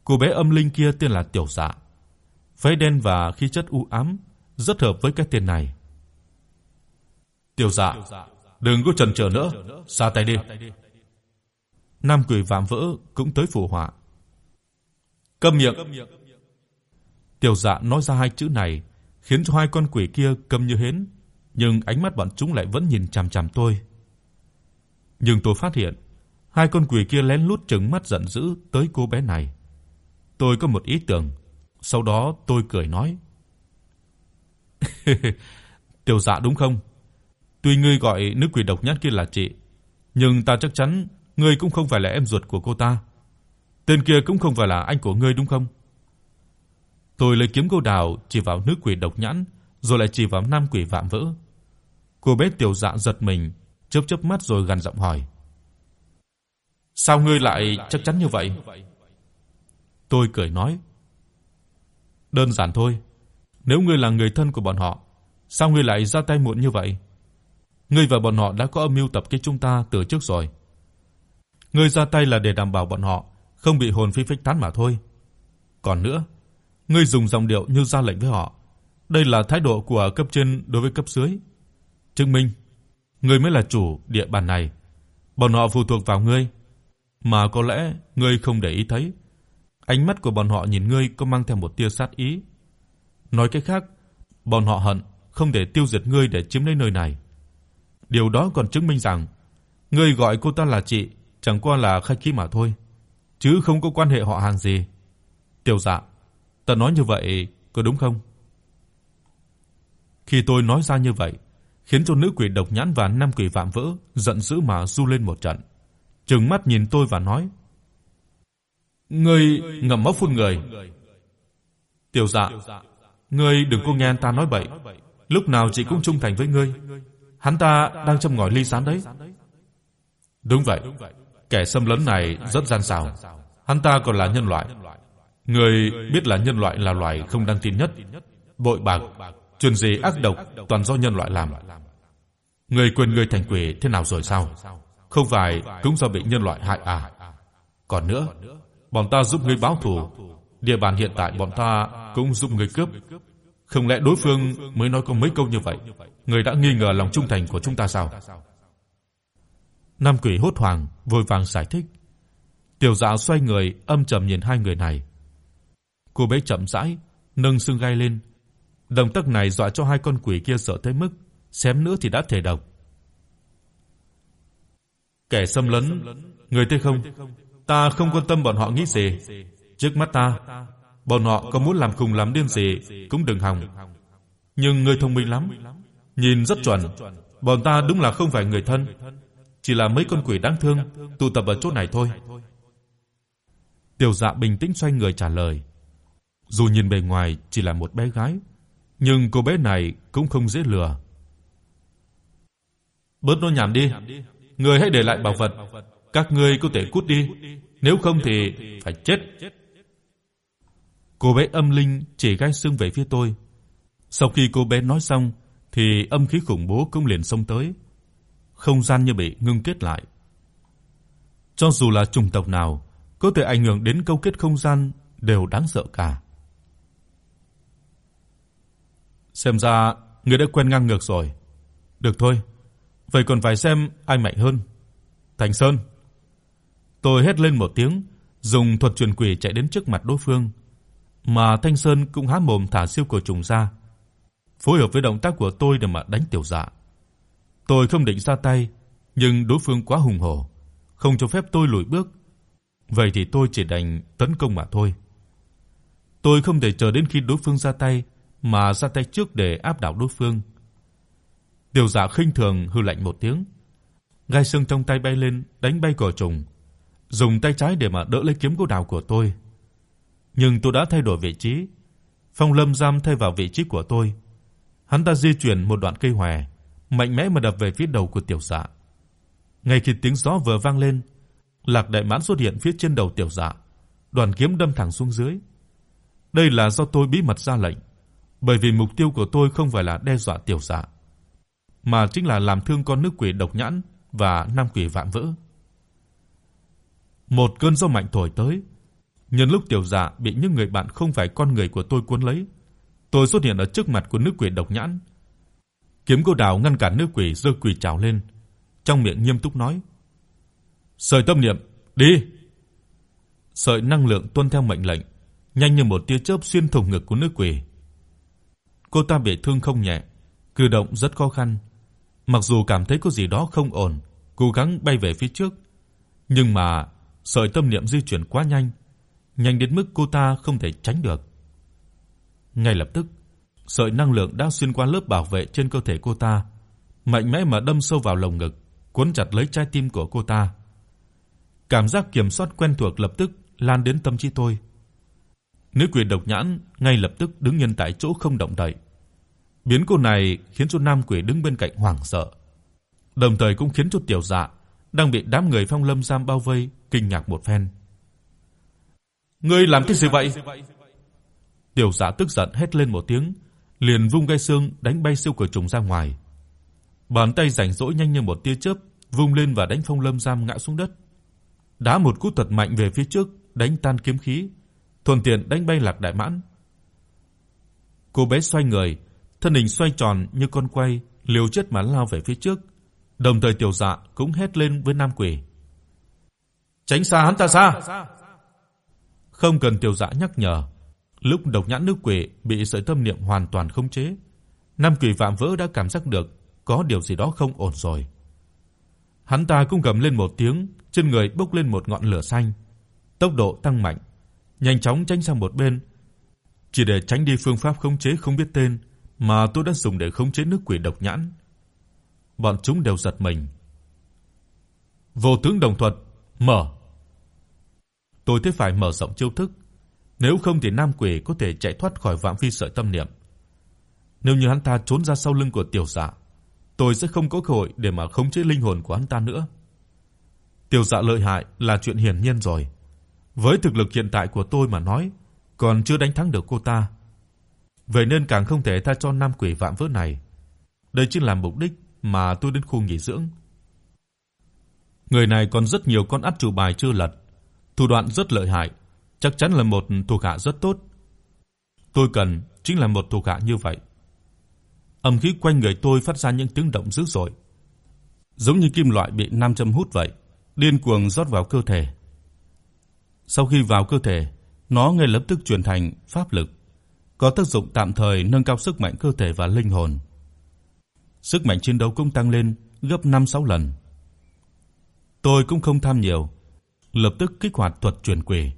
cô bé âm linh kia tên là Tiểu Dạ. Váy đen và khí chất u ám rất hợp với cái tên này. Tiểu Dạ, đừng có chần chờ nữa, ra tay đi. Nam quỷ vạm vỡ cũng tới phù họa. Câm miệng. Tiểu Dạ nói ra hai chữ này, khiến cho hai con quỷ kia câm như hến, nhưng ánh mắt bọn chúng lại vẫn nhìn chằm chằm tôi. Nhưng tôi phát hiện, hai con quỷ kia lén lút trừng mắt giận dữ tới cô bé này. Tôi có một ý tưởng, sau đó tôi cười nói: "Tiểu Dạ đúng không? Tuy ngươi gọi nữ quỷ độc nhất kia là chị, nhưng ta chắc chắn ngươi cũng không phải là em ruột của cô ta. Tên kia cũng không phải là anh của ngươi đúng không?" Tôi lấy kiếm cô đào chỉ vào nữ quỷ độc nhãn, rồi lại chỉ vào nam quỷ vạm vỡ. Cô bé tiểu dạ giật mình, chớp chớp mắt rồi gằn giọng hỏi: "Sao ngươi lại chắc chắn như vậy?" Tôi cười nói: "Đơn giản thôi, nếu ngươi là người thân của bọn họ, sao ngươi lại ra tay muộn như vậy? Ngươi và bọn họ đã có âm mưu tập kích chúng ta từ trước rồi. Ngươi ra tay là để đảm bảo bọn họ không bị hồn phi phách tán mà thôi. Còn nữa, ngươi dùng giọng điệu như ra lệnh với họ, đây là thái độ của cấp trên đối với cấp dưới. Chứng minh ngươi mới là chủ địa bàn này, bọn họ phụ thuộc vào ngươi, mà có lẽ ngươi không để ý thấy. Ánh mắt của bọn họ nhìn ngươi có mang theo một tia sát ý. Nói cách khác, bọn họ hận không thể tiêu diệt ngươi để chiếm lấy nơi này. Điều đó còn chứng minh rằng ngươi gọi cô ta là chị chẳng qua là khách khí mà thôi, chứ không có quan hệ họ hàng gì. Tiểu Dạ, ta nói như vậy có đúng không? Khi tôi nói ra như vậy, khiến cho nữ quỷ độc nhãn và nam quỷ vạm vỡ giận dữ mà du lên một trận, trừng mắt nhìn tôi và nói: "Ngươi ngậm máu phun người." Tiểu Dạ, ngươi đừng có nghe anh ta nói bậy, lúc nào chị cũng trung thành với ngươi. Hắn ta đang châm ngòi ly gián đấy. Đúng vậy, kẻ xâm lấn này rất gian xảo. Hắn ta còn là nhân loại. Người biết là nhân loại là loài không đáng tin nhất, bội bạc, chuyện gì ác độc toàn do nhân loại làm. Người quên người thành quỷ thế nào rồi sao? Không phải cũng do bị nhân loại hại à? Còn nữa, bọn ta giúp ngươi báo thù, địa bàn hiện tại bọn ta cũng giúp ngươi cướp. Không lẽ đối phương mới nói có mấy câu như vậy, người đã nghi ngờ lòng trung thành của chúng ta sao? Nam Quỷ hốt hoảng vội vàng giải thích. Tiểu Dạ xoay người âm trầm nhìn hai người này. Cô bé chậm rãi nâng xương gai lên. Động tác này dọa cho hai con quỷ kia sợ tới mức xém nữa thì đã thể độc. Kẻ xâm lấn, người thấy không? Ta không quan tâm bọn họ nghĩ gì. Trước mắt ta, bọn họ có muốn làm khùng làm điên gì cũng đừng hòng. Nhưng ngươi thông minh lắm, nhìn rất chuẩn. Bọn ta đúng là không phải người thân, chỉ là mấy con quỷ đáng thương tụ tập ở chỗ này thôi. Tiểu Dạ bình tĩnh xoay người trả lời. Dù nhìn bề ngoài chỉ là một bé gái, nhưng cô bé này cũng không dễ lừa. Bớt nói nhảm đi, người hãy để lại bảo vật, các ngươi có thể cút đi, nếu không thì phải chết. Cô bé âm linh chỉ gai xương về phía tôi. Sau khi cô bé nói xong thì âm khí khủng bố cũng liền xông tới. Không gian như bị ngưng kết lại. Cho dù là chủng tộc nào, có thể ảnh hưởng đến câu kết không gian đều đáng sợ cả. Xem ra ngươi đã quen ngang ngược rồi. Được thôi, vậy còn phải xem ai mạnh hơn. Thành Sơn. Tôi hét lên một tiếng, dùng thuật truyền quỷ chạy đến trước mặt đối phương, mà Thanh Sơn cũng há mồm thả siêu cổ trùng ra, phối hợp với động tác của tôi để mà đánh tiểu dạ. Tôi không định ra tay, nhưng đối phương quá hùng hổ, không cho phép tôi lùi bước. Vậy thì tôi chỉ đành tấn công mà thôi. Tôi không thể chờ đến khi đối phương ra tay mà ra tay trước để áp đảo đối phương. Tiểu Dạ khinh thường hừ lạnh một tiếng, gai xương trong tay bay lên, đánh bay cỏ trùng, dùng tay trái để mà đỡ lấy kiếm gỗ đào của tôi. Nhưng tôi đã thay đổi vị trí, Phong Lâm giam thay vào vị trí của tôi. Hắn ta di chuyển một đoạn cây hòe, mạnh mẽ mà đập về phía đầu của Tiểu Dạ. Ngay khi tiếng gió vừa vang lên, Lạc Đại Mãn xuất hiện phía trên đầu Tiểu Dạ, đoàn kiếm đâm thẳng xuống dưới. Đây là do tôi bí mật ra lệnh, bởi vì mục tiêu của tôi không phải là đe dọa Tiểu Dạ, mà chính là làm thương con nữ quỷ độc nhãn và nam quỷ vạm vỡ. Một cơn gió mạnh thổi tới, nhân lúc Tiểu Dạ bị những người bạn không phải con người của tôi cuốn lấy, tôi xuất hiện ở trước mặt của nữ quỷ độc nhãn. Kiếm cô đào ngăn cản nữ quỷ giơ quỷ trảo lên, trong miệng nghiêm túc nói: "Sợi tâm niệm, đi." Sợi năng lượng tuân theo mệnh lệnh, nhanh như một tia chớp xuyên thủng ngực của nữ quỷ. Cô ta bị thương không nhẹ, cử động rất khó khăn. Mặc dù cảm thấy có gì đó không ổn, cố gắng bay về phía trước, nhưng mà sợi tâm niệm di chuyển quá nhanh, nhanh đến mức cô ta không thể tránh được. Ngay lập tức, sợi năng lượng đã xuyên qua lớp bảo vệ trên cơ thể cô ta, mạnh mẽ mà đâm sâu vào lồng ngực, cuốn chặt lấy trái tim của cô ta. Cảm giác kiểm soát quen thuộc lập tức lan đến tâm trí tôi. Nữ quỷ độc nhãn ngay lập tức đứng yên tại chỗ không động đậy. Biến cô này khiến cho nam quỷ đứng bên cạnh hoảng sợ, đồng thời cũng khiến cho tiểu dạ đang bị đám người Phong Lâm giam bao vây kinh ngạc một phen. Ngươi làm cái gì vậy? Tiểu Dạ tức giận hét lên một tiếng, liền vung gai xương đánh bay siêu cửa trùng ra ngoài. Bàn tay rảnh rỗi nhanh như một tia chớp, vung lên và đánh Phong Lâm giam ngã xuống đất. Đá một cú thật mạnh về phía trước, đánh tan kiếm khí, thuận tiện đánh bay Lạc Đại Mãn. Cô bé xoay người, thân hình xoay tròn như con quay, liều chết mà lao về phía trước. Đồng thời Tiểu Dạ cũng hét lên với Nam Quỷ. "Tránh xa hắn ta ra!" Không cần Tiểu Dạ nhắc nhở, lúc độc nhãn nữ quỷ bị sợi tâm niệm hoàn toàn khống chế, Nam Quỷ vạm vỡ đã cảm giác được có điều gì đó không ổn rồi. Hắn ta cũng gầm lên một tiếng, trên người bốc lên một ngọn lửa xanh, tốc độ tăng mạnh, nhanh chóng tránh sang một bên, chỉ để tránh đi phương pháp khống chế không biết tên mà tôi đã dùng để khống chế nước quỷ độc nhãn. Bọn chúng đều giật mình. Vô tướng đồng thuật, mở. Tôi thế phải mở rộng chiêu thức, nếu không thì nam quỷ có thể chạy thoát khỏi phạm vi sợi tâm niệm. Nếu như hắn ta trốn ra sau lưng của tiểu dạ, tôi sẽ không có cơ hội để mà khống chế linh hồn của hắn ta nữa. Tiểu dạ lợi hại là chuyện hiển nhiên rồi. Với thực lực hiện tại của tôi mà nói, còn chưa đánh thắng được cô ta. Vậy nên càng không thể tha cho nam quỷ vạm vỡ này. Đây chính là mục đích mà tôi đến khu nghỉ dưỡng. Người này còn rất nhiều con ắt chủ bài chưa lật, thủ đoạn rất lợi hại, chắc chắn là một thuộc hạ rất tốt. Tôi cần chính là một thuộc hạ như vậy. Âm khí quanh người tôi phát ra những tiếng động dữ dội, giống như kim loại bị nam châm hút vậy, điên cuồng rót vào cơ thể. Sau khi vào cơ thể, nó ngay lập tức chuyển thành pháp lực, có tác dụng tạm thời nâng cao sức mạnh cơ thể và linh hồn. Sức mạnh chiến đấu cũng tăng lên gấp 5-6 lần. Tôi cũng không tham nhiều, lập tức kích hoạt thuật truyền quỷ,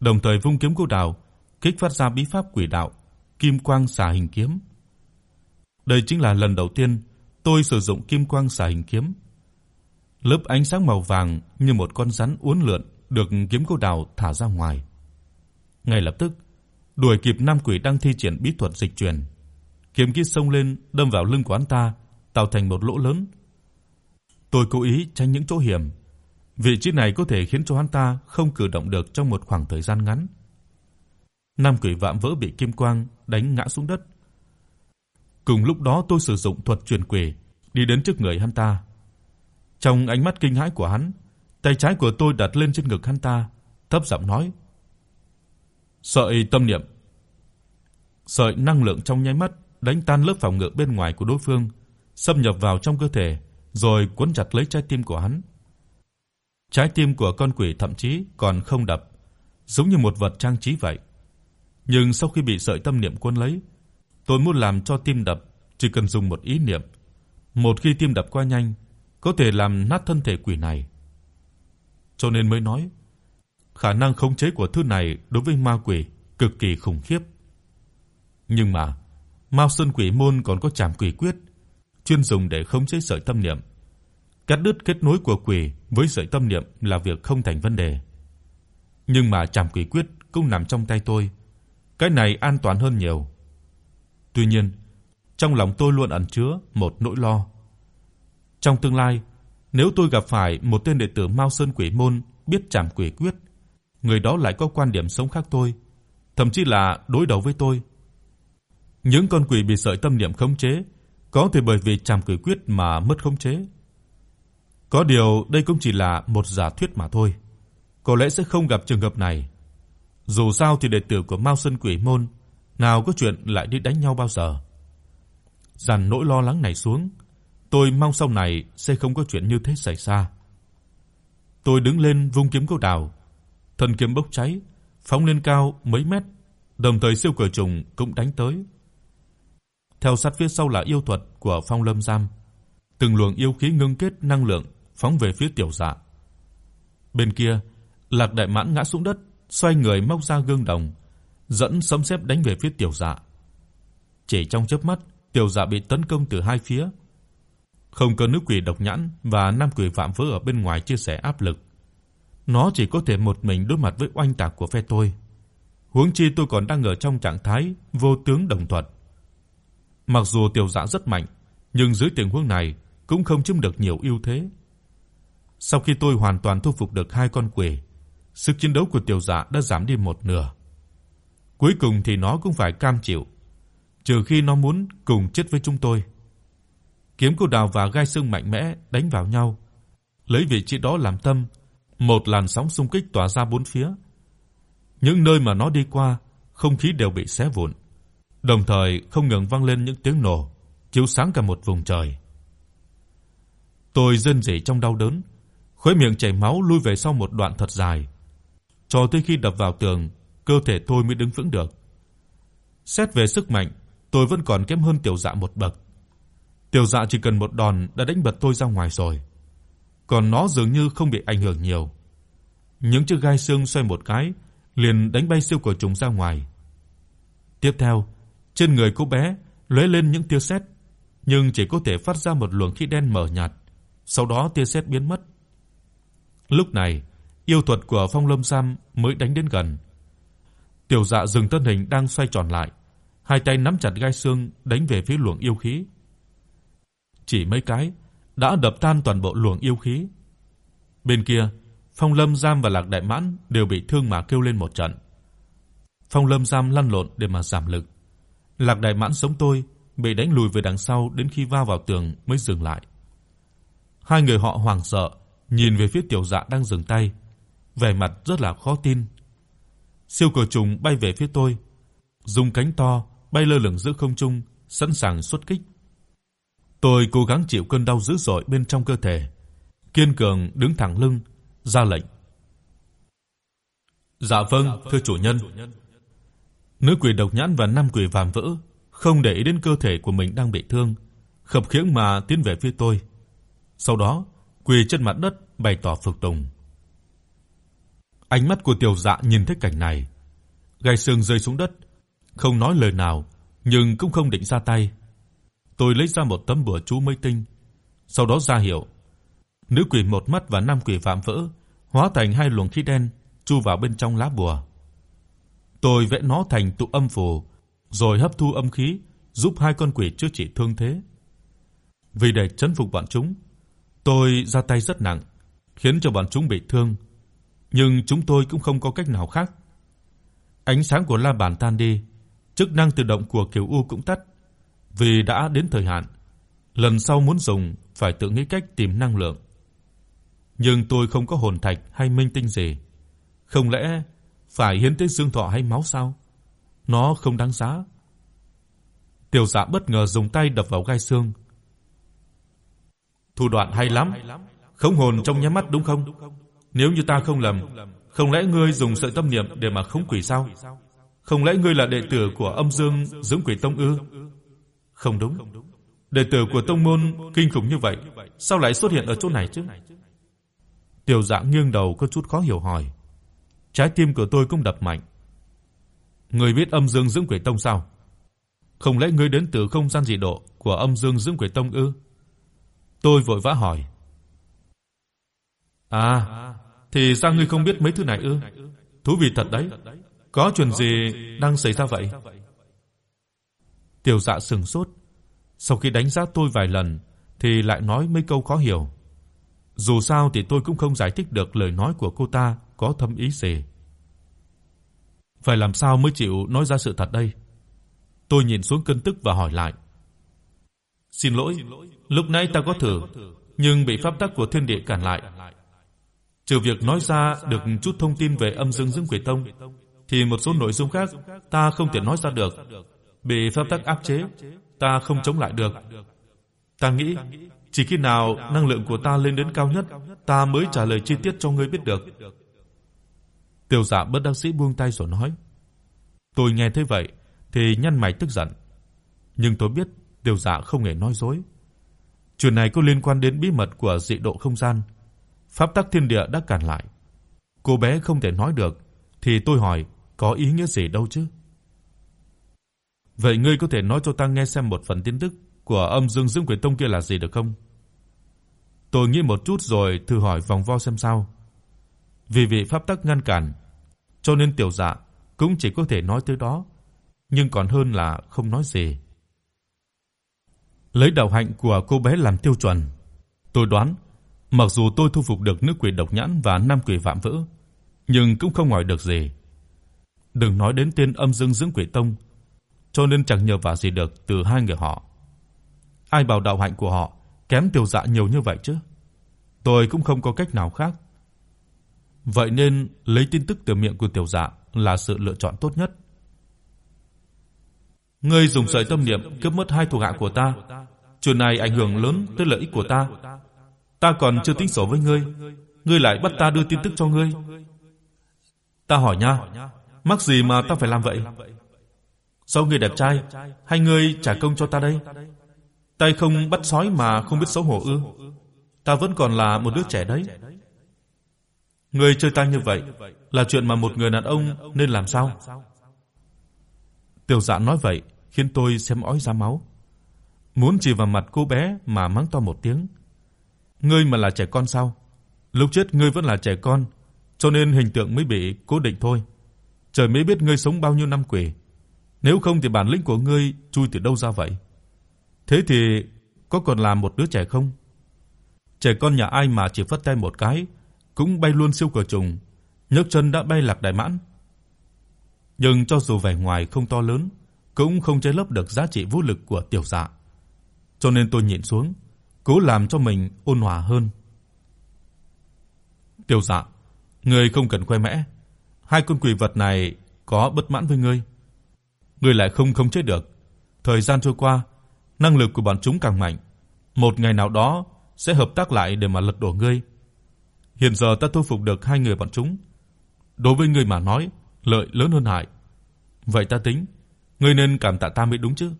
đồng thời vung kiếm cô đào, kích phát ra bí pháp quỷ đạo, kim quang xà hình kiếm. Đây chính là lần đầu tiên tôi sử dụng kim quang xà hình kiếm. Lớp ánh sáng màu vàng như một con rắn uốn lượn được kiếm cô đào thả ra ngoài. Ngay lập tức, đuổi kịp nam quỷ đang thi triển bí thuật dịch chuyển. Kiếm kia xông lên đâm vào lưng của hắn ta, tạo thành một lỗ lớn. Tôi cố ý tránh những chỗ hiểm. Vị trí này có thể khiến cho hắn ta không cử động được trong một khoảng thời gian ngắn. Nam quỷ vạm vỡ bị kim quang đánh ngã xuống đất. Cùng lúc đó tôi sử dụng thuật truyền quỷ, đi đến trước người hắn ta. Trong ánh mắt kinh hãi của hắn, tay trái của tôi đặt lên trên ngực hắn ta, thấp giọng nói: "Sợi tâm niệm." Sợi năng lượng trong nháy mắt đánh tan lớp phòng ngự bên ngoài của đối phương, xâm nhập vào trong cơ thể, rồi cuốn chặt lấy trái tim của hắn. Trái tim của con quỷ thậm chí còn không đập, giống như một vật trang trí vậy. Nhưng sau khi bị sợi tâm niệm cuốn lấy, tôi muốn làm cho tim đập chỉ cần dùng một ý niệm. Một khi tim đập quá nhanh, có thể làm nát thân thể quỷ này. Cho nên mới nói, khả năng khống chế của thứ này đối với ma quỷ cực kỳ khủng khiếp. Nhưng mà, Mao Sơn Quỷ môn còn có Trảm Quỷ quyết, chuyên dùng để khống chế sợi tâm niệm. Cắt đứt kết nối của quỷ với sợi tâm niệm là việc không thành vấn đề. Nhưng mà Trảm Quỷ quyết cũng nằm trong tay tôi, cái này an toàn hơn nhiều. Tuy nhiên, trong lòng tôi luôn ẩn chứa một nỗi lo. Trong tương lai, nếu tôi gặp phải một tên đệ tử Mao Sơn Quỷ môn biết Trảm Quỷ quyết, người đó lại có quan điểm sống khác tôi, thậm chí là đối đầu với tôi. Những con quỷ bị sợi tâm niệm khống chế, có thể bởi vì Trảm Quỷ quyết mà mất khống chế. Có điều đây cũng chỉ là một giả thuyết mà thôi. Có lẽ sẽ không gặp trường hợp này. Dù sao thì đệ tử của Mao Sơn Quỷ môn nào có chuyện lại đi đánh nhau bao giờ. Dằn nỗi lo lắng này xuống, tôi mong sau này sẽ không có chuyện như thế xảy ra. Tôi đứng lên vung kiếm câu đào, thần kiếm bốc cháy, phóng lên cao mấy mét, đồng thời siêu cửa trùng cũng đánh tới. Theo sát phía sau là yêu thuật của Phong Lâm Giam, từng luồng yêu khí ngưng kết năng lượng phóng về phía tiểu dạ. Bên kia, Lạc Đại Mãn ngã xuống đất, xoay người móc ra gương đồng, dẫn sấm sét đánh về phía tiểu dạ. Chỉ trong chớp mắt, tiểu dạ bị tấn công từ hai phía. Không có nữ quỷ độc nhãn và nam quỷ phạm vỡ ở bên ngoài chia sẻ áp lực. Nó chỉ có thể một mình đối mặt với oanh tạc của phe tôi. Huống chi tôi còn đang ở trong trạng thái vô tướng đồng thuật. Mặc dù tiểu dạ rất mạnh, nhưng dưới tình huống này cũng không chiếm được nhiều ưu thế. Sau khi tôi hoàn toàn thu phục được hai con quỷ, sức chiến đấu của tiểu dạ đã giảm đi một nửa. Cuối cùng thì nó cũng phải cam chịu, trừ khi nó muốn cùng chết với chúng tôi. Kiếm cô đào và gai xương mạnh mẽ đánh vào nhau, lấy vị trí đó làm tâm, một làn sóng xung kích tỏa ra bốn phía. Những nơi mà nó đi qua, không khí đều bị xé vụn, đồng thời không ngừng vang lên những tiếng nổ, chiếu sáng cả một vùng trời. Tôi rên rỉ trong đau đớn, khóe miệng chảy máu lui về sau một đoạn thật dài, cho tới khi đập vào tường, cơ thể tôi mới đứng vững được. Xét về sức mạnh, tôi vẫn còn kém hơn Tiểu Dạ một bậc. Tiểu Dạ chỉ cần một đòn đã đánh bật tôi ra ngoài rồi, còn nó dường như không bị ảnh hưởng nhiều. Những chiếc gai xương xoay một cái, liền đánh bay siêu cổ trùng ra ngoài. Tiếp theo, trên người cô bé lóe lên những tia sét, nhưng chỉ có thể phát ra một luồng khí đen mờ nhạt, sau đó tia sét biến mất. Lúc này, yêu thuật của Phong Lâm Sam mới đánh đến gần. Tiểu Dạ dừng thân hình đang xoay tròn lại, hai tay nắm chặt gai xương đánh về phía luồng yêu khí. Chỉ mấy cái đã đập tan toàn bộ luồng yêu khí. Bên kia, Phong Lâm Giam và Lạc Đại Mãn đều bị thương mà kêu lên một trận. Phong Lâm Giam lăn lộn để mà giảm lực. Lạc Đại Mãn sống tôi bị đánh lùi về đằng sau đến khi va vào tường mới dừng lại. Hai người họ hoảng sợ, nhìn về phía Tiểu Dạ đang dừng tay, vẻ mặt rất là khó tin. Siêu cờ trùng bay về phía tôi, dùng cánh to bay lơ lửng giữa không trung, sẵn sàng xuất kích. Tôi cố gắng chịu cơn đau dữ dội bên trong cơ thể, kiên cường đứng thẳng lưng, ra lệnh. Dạ vâng, thưa chủ nhân. Nữ quỷ độc nhãn và nam quỷ vạm vỡ không để ý đến cơ thể của mình đang bị thương, khập khiễng mà tiến về phía tôi. Sau đó, quỳ trên mặt đất bày tỏ phục tùng. Ánh mắt của Tiểu Dạ nhìn thấy cảnh này, gai xương rơi xuống đất, không nói lời nào, nhưng cũng không định ra tay. Tôi lấy ra một tấm bùa chú mây tinh, sau đó ra hiệu. Nữ quỷ một mắt và nam quỷ vạm vỡ hóa thành hai luồng khí đen chui vào bên trong lá bùa. Tôi vẽ nó thành tụ âm phù, rồi hấp thu âm khí, giúp hai con quỷ chữa trị thương thế. Vì để trấn phục bọn chúng, tôi ra tay rất nặng, khiến cho bọn chúng bị thương, nhưng chúng tôi cũng không có cách nào khác. Ánh sáng của la bàn tan đi, chức năng tự động của Kiều U cũng tắt, vì đã đến thời hạn. Lần sau muốn dùng phải tự nghĩ cách tìm năng lượng. Nhưng tôi không có hồn thạch hay minh tinh gì, không lẽ phải hiến tế xương thọ hay máu sao? Nó không đáng giá. Tiểu Dạ bất ngờ dùng tay đập vào gai xương. Thủ đoạn hay lắm, khống hồn trong nháy mắt đúng không? Nếu như ta không lầm, không lẽ ngươi dùng sợi tâm niệm để mà khống quỷ sao? Không lẽ ngươi là đệ tử của Âm Dương Dưỡng Quỷ Tông ư? Không đúng. Đệ tử của tông môn kinh khủng như vậy, sao lại xuất hiện ở chỗ này chứ? Tiểu Dạ nghiêng đầu có chút khó hiểu hỏi. Trái tim của tôi cũng đập mạnh. Ngươi biết Âm Dương Dưỡng Quỷ Tông sao? Không lẽ ngươi đến từ không gian dị độ của Âm Dương Dưỡng Quỷ Tông ư? Tôi vội vã hỏi. À, thì sao ngươi không biết mấy thứ này ư? Thú vị thật đấy. Có chuyện gì đang xảy ra vậy? Tiểu Dạ sững sốt, sau khi đánh giá tôi vài lần thì lại nói mấy câu khó hiểu. Dù sao thì tôi cũng không giải thích được lời nói của cô ta có thâm ý gì. Phải làm sao mới chịu nói ra sự thật đây? Tôi nhìn xuống cơn tức và hỏi lại. Xin lỗi, lúc nãy ta có thử, nhưng bị pháp tắc của thiên địa cản lại. Trừ việc nói ra được chút thông tin về âm dương dương quỷ tông, thì một số nội dung khác ta không thể nói ra được. Bị pháp tắc áp chế, ta không chống lại được. Ta nghĩ chỉ khi nào năng lượng của ta lên đến cao nhất, ta mới trả lời chi tiết cho ngươi biết được. Tiêu Dạ bất đắc sĩ buông tay rồi nói. Tôi nghe thấy vậy thì nhăn mày tức giận. Nhưng tôi biết Tiêu Dạ không hề nói dối. Chuyện này có liên quan đến bí mật của dị độ không gian. Pháp tắc thiên địa đã cản lại. Cô bé không thể nói được thì tôi hỏi có ý nghĩa gì đâu chứ? Vậy ngươi có thể nói cho ta nghe xem một phần tin tức của Âm Dương Dương Quyền Tông kia là gì được không? Tôi nghĩ một chút rồi thử hỏi vòng vo xem sao. Vì vị pháp tắc ngăn cản, cho nên tiểu dạ cũng chỉ có thể nói tới đó, nhưng còn hơn là không nói gì. Lấy đạo hạnh của cô bé làm tiêu chuẩn, tôi đoán, mặc dù tôi thu phục được nữ quỷ độc nhãn và nam quỷ vạm vỡ, nhưng cũng không hỏi được gì. Đừng nói đến tên âm dương dưỡng quỷ tông, cho nên chẳng nhờ vả gì được từ hai người họ. Ai bảo đạo hạnh của họ kém tiểu dạ nhiều như vậy chứ? Tôi cũng không có cách nào khác. Vậy nên lấy tin tức từ miệng của tiểu dạ là sự lựa chọn tốt nhất. Ngươi dùng sợi tâm niệm cướp mất hai thuộc hạ của ta, chuyện này ảnh hưởng lớn tới lợi ích của ta. Ta còn chưa tính sổ với ngươi, ngươi lại bắt ta đưa tin tức cho ngươi. Ta hỏi nha, mắc gì mà ta phải làm vậy? Sao ngươi đẹp trai, hay ngươi trả công cho ta đây? Tay không bắt sói mà không biết xấu hổ ư? Ta vẫn còn là một đứa trẻ đấy. người chơi ta như vậy là chuyện mà một người đàn ông nên làm sao? Tiểu Dạ nói vậy khiến tôi xem ói ra máu. Muốn chỉ vào mặt cô bé mà mắng to một tiếng. Ngươi mà là trẻ con sao? Lúc chết ngươi vẫn là trẻ con, cho nên hình tượng mới bị cố định thôi. Trời mới biết ngươi sống bao nhiêu năm quỷ. Nếu không thì bản lĩnh của ngươi chui từ đâu ra vậy? Thế thì có còn là một đứa trẻ không? Trẻ con nhà ai mà chỉ phất tay một cái cũng bay luôn siêu cửa trùng, nhấc chân đã bay lạc đại mãn. Nhưng cho dù vẻ ngoài không to lớn, cũng không che lấp được giá trị vũ lực của tiểu dạ. Cho nên tôi nhịn xuống, cố làm cho mình ôn hòa hơn. Tiểu dạ, ngươi không cần khoe mẽ. Hai con quỷ vật này có bất mãn với ngươi, ngươi lại không khống chế được. Thời gian trôi qua, năng lực của bọn chúng càng mạnh, một ngày nào đó sẽ hợp tác lại để mà lật đổ ngươi. Hiện giờ ta thu phục được hai người bọn chúng. Đối với ngươi mà nói, lợi lớn hơn hại. Vậy ta tính, ngươi nên cảm tạ ta mới đúng chứ.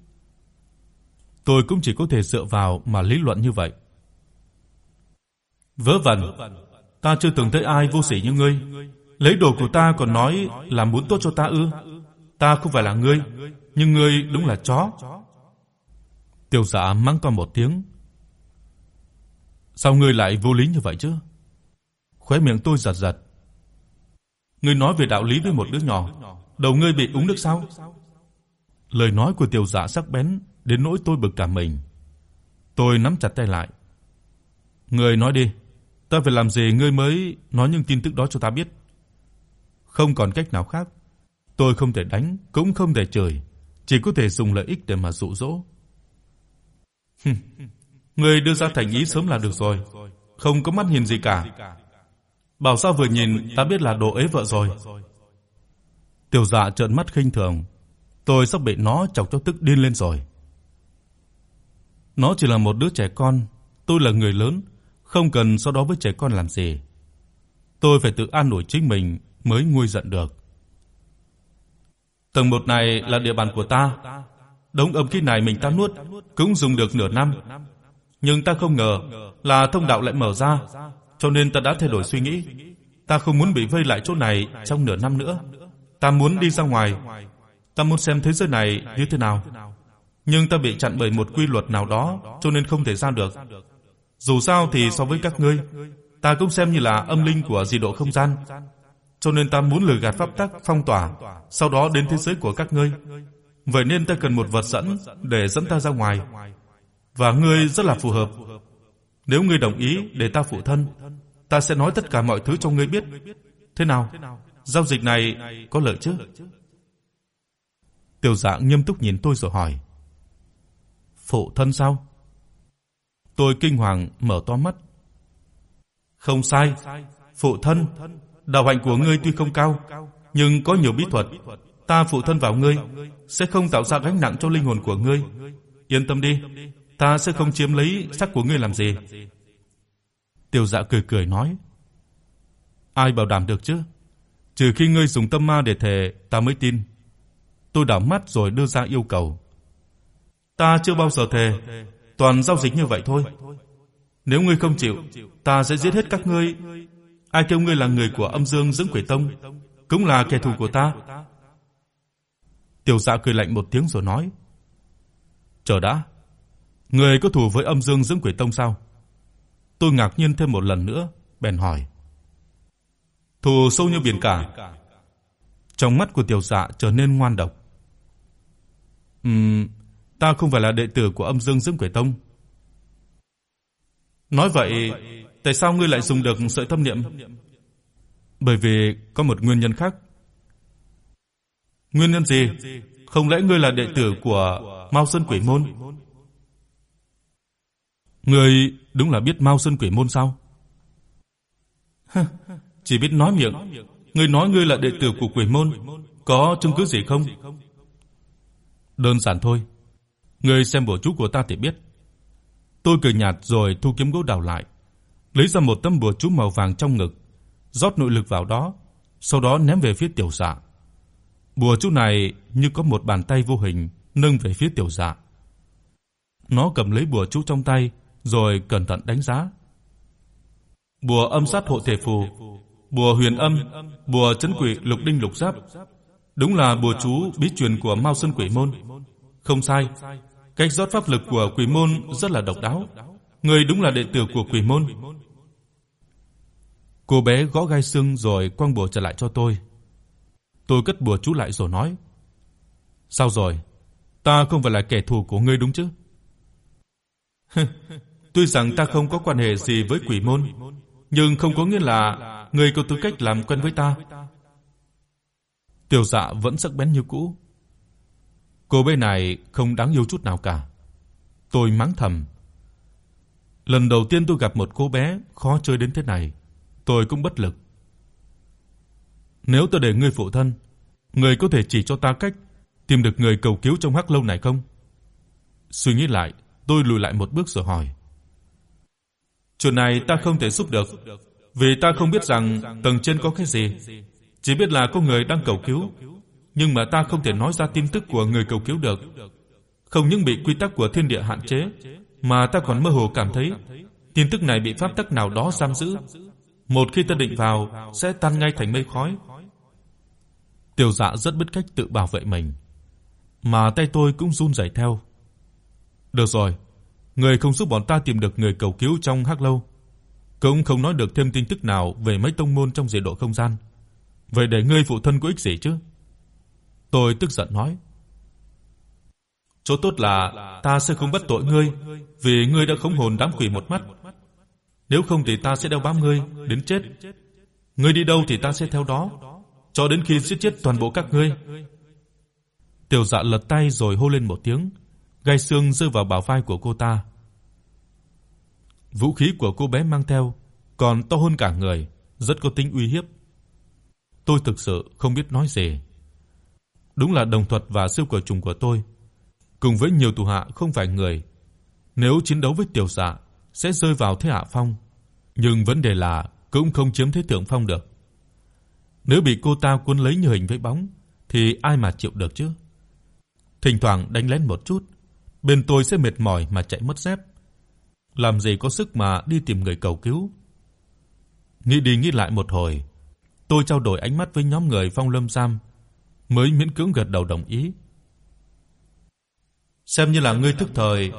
Tôi cũng chỉ có thể dựa vào mà lý luận như vậy. Vớ vẩn, ta chưa từng thấy ai vô sỉ như ngươi. Lấy đồ của ta còn nói là muốn tốt cho ta ư? Ta không phải là ngươi, nhưng ngươi đúng là chó. Tiêu Giả mắng to một tiếng. Sao ngươi lại vô lý như vậy chứ? Khóe miệng tôi giật giật. Ngươi nói về đạo lý với một đứa nhỏ, đầu ngươi bị uống nước sao? Lời nói của Tiêu Giả sắc bén đến nỗi tôi bực cả mình. Tôi nắm chặt tay lại. Ngươi nói đi, ta phải làm gì ngươi mới nói những tin tức đó cho ta biết? Không còn cách nào khác, tôi không thể đánh, cũng không thể chửi, chỉ có thể dùng lợi ích để mà dụ dỗ. Ngươi đưa ra thành ý sớm là được rồi, không có mắt nhìn gì cả. Bảo sao vừa nhìn ta biết là đồ ế vợ rồi. Tiểu Dạ trợn mắt khinh thường, tôi sắp bị nó chọc cho tức điên lên rồi. Nó chỉ là một đứa trẻ con, tôi là người lớn, không cần so đó với trẻ con làm gì. Tôi phải tự an ủi chính mình mới nguôi giận được. Tầng 1 này là địa bàn của ta. Đống âm khí này mình ta nuốt cũng dùng được nửa năm. Nhưng ta không ngờ là thông đạo lại mở ra, cho nên ta đã thay đổi suy nghĩ. Ta không muốn bị vây lại chỗ này trong nửa năm nữa. Ta muốn đi ra ngoài. Ta muốn xem thế giới này như thế nào nhưng ta bị chặn bởi một quy luật nào đó, cho nên không thể ra được. Dù sao thì so với các ngươi, ta cũng xem như là âm linh của dị độ không gian, cho nên ta muốn lừa gạt pháp tắc phong tỏa, sau đó đến thế giới của các ngươi. Vậy nên ta cần một vật dẫn để dẫn ta ra ngoài. Và ngươi rất là phù hợp. Nếu ngươi đồng ý để ta phụ thân, ta sẽ nói tất cả mọi thứ cho ngươi biết. Thế nào? Giao dịch này có lợi chứ? Tiểu Dạng nghiêm túc nhìn tôi rồi hỏi: Phụ thân sao? Tôi kinh hoàng mở to mắt. Không sai, phụ thân, đạo hạnh của ngươi tuy không cao, nhưng có nhiều bí thuật, ta phụ thân vào ngươi sẽ không tạo ra gánh nặng cho linh hồn của ngươi. Yên tâm đi, ta sẽ không chiếm lấy xác của ngươi làm gì. Tiêu Dạ cười cười nói: Ai bảo đảm được chứ? Trừ khi ngươi dùng tâm ma để thề, ta mới tin. Tôi đảo mắt rồi đưa ra yêu cầu. Ta chưa bao giờ thề, toàn giao dịch như vậy thôi. Nếu ngươi không chịu, ta sẽ giết hết các ngươi. Ai kêu ngươi là người của Âm Dương Dưỡng Quỷ Tông, cũng là kẻ thù của ta." Tiểu Dạ cười lạnh một tiếng rồi nói: "Chờ đã, ngươi có thù với Âm Dương Dưỡng Quỷ Tông sao?" Tôi ngạc nhiên thêm một lần nữa, bèn hỏi: "Thù sâu như biển cả?" Trong mắt của Tiểu Dạ trở nên ngoan độc. "Ừm, ta không phải là đệ tử của Âm Dương Dưỡng Quỷ Tông. Nói vậy, tại sao ngươi lại dùng được sợi tâm niệm? Bởi vì có một nguyên nhân khác. Nguyên nhân gì? Không lẽ ngươi là đệ tử của Mao Sơn Quỷ môn? Ngươi đúng là biết Mao Sơn Quỷ môn sao? Chỉ biết nói miệng, ngươi nói ngươi là đệ tử của Quỷ môn, có chứng cứ gì không? Đơn giản thôi. Ngươi xem bùa chú của ta thì biết. Tôi cười nhạt rồi thu kiếm gỗ đào lại, lấy ra một tấm bùa chú màu vàng trong ngực, rót nội lực vào đó, sau đó ném về phía Tiểu giả. Bùa chú này như có một bàn tay vô hình nâng về phía Tiểu Dạ. Nó cầm lấy bùa chú trong tay rồi cẩn thận đánh giá. Bùa âm sát hộ thể phù, bùa huyền âm, bùa trấn quỷ lục đinh lục giáp. Đúng là bùa chú bí truyền của Mao Sơn Quỷ môn. Không sai, Cách rót pháp lực của Quỷ môn rất là độc đáo. Người đúng là đệ tử của Quỷ môn. Cô bé gõ gai xương rồi quăng bùa trở lại cho tôi. Tôi cất bùa chú lại rồi nói: "Sao rồi? Ta không phải là kẻ thù của ngươi đúng chứ?" Tuy rằng ta không có quan hệ gì với Quỷ môn, nhưng không có nghĩa là ngươi có tư cách làm quen với ta. Tiểu Dạ vẫn sắc bén như cũ. Cô bé này không đáng yêu chút nào cả. Tôi mắng thầm. Lần đầu tiên tôi gặp một cô bé khó chơi đến thế này, tôi cũng bất lực. Nếu tôi để ngươi phụ thân, ngươi có thể chỉ cho ta cách tìm được người cầu cứu trong hắc lâu này không? Suy nghĩ lại, tôi lùi lại một bước rồi hỏi. Chuyện này ta không thể giúp được, vì ta không biết rằng tầng trên có cái gì, chỉ biết là có người đang cầu cứu, nhưng mà ta không thể nói ra tin tức của người cầu cứu được. Không những bị quy tắc của thiên địa hạn chế, mà ta còn mơ hồ cảm thấy tin tức này bị pháp tắc nào đó giam giữ. Một khi ta định vào sẽ tan ngay thành mây khói. Tiêu Dạ rất biết cách tự bảo vệ mình, mà tay tôi cũng run rẩy theo. Được rồi, người không giúp bọn ta tìm được người cầu cứu trong Hắc lâu, cũng không nói được thêm tin tức nào về mấy tông môn trong dị độ không gian. Vậy để ngươi phụ thân có ích gì chứ? Tôi tức giận nói. Chỗ tốt là ta sẽ không bắt tội ngươi, vì ngươi đã khống hồn đám quỷ một mắt. Nếu không thì ta sẽ đeo bám ngươi đến chết. Ngươi đi đâu thì ta sẽ theo đó, cho đến khi giết chết toàn bộ các ngươi. Tiểu Dạ lật tay rồi hô lên một tiếng, gai xương rơi vào bả vai của cô ta. Vũ khí của cô bé mang theo còn to hơn cả người, rất có tính uy hiếp. Tôi thực sự không biết nói gì. Đúng là đồng thuật và siêu cờ trùng của tôi, cùng với nhiều tù hạ không phải người, nếu chiến đấu với tiểu dạ sẽ rơi vào thế hạ phong, nhưng vấn đề là cũng không chiếm thế thượng phong được. Nếu bị cô ta cuốn lấy như hình với bóng thì ai mà chịu được chứ? Thỉnh thoảng đánh lén một chút, bên tôi sẽ mệt mỏi mà chạy mất dép. Làm gì có sức mà đi tìm người cầu cứu. Nghĩ đi nghĩ lại một hồi, tôi trao đổi ánh mắt với nhóm người Phong Lâm Giam, mới miễn cưỡng gật đầu đồng ý. Xem như là ngươi thức thời,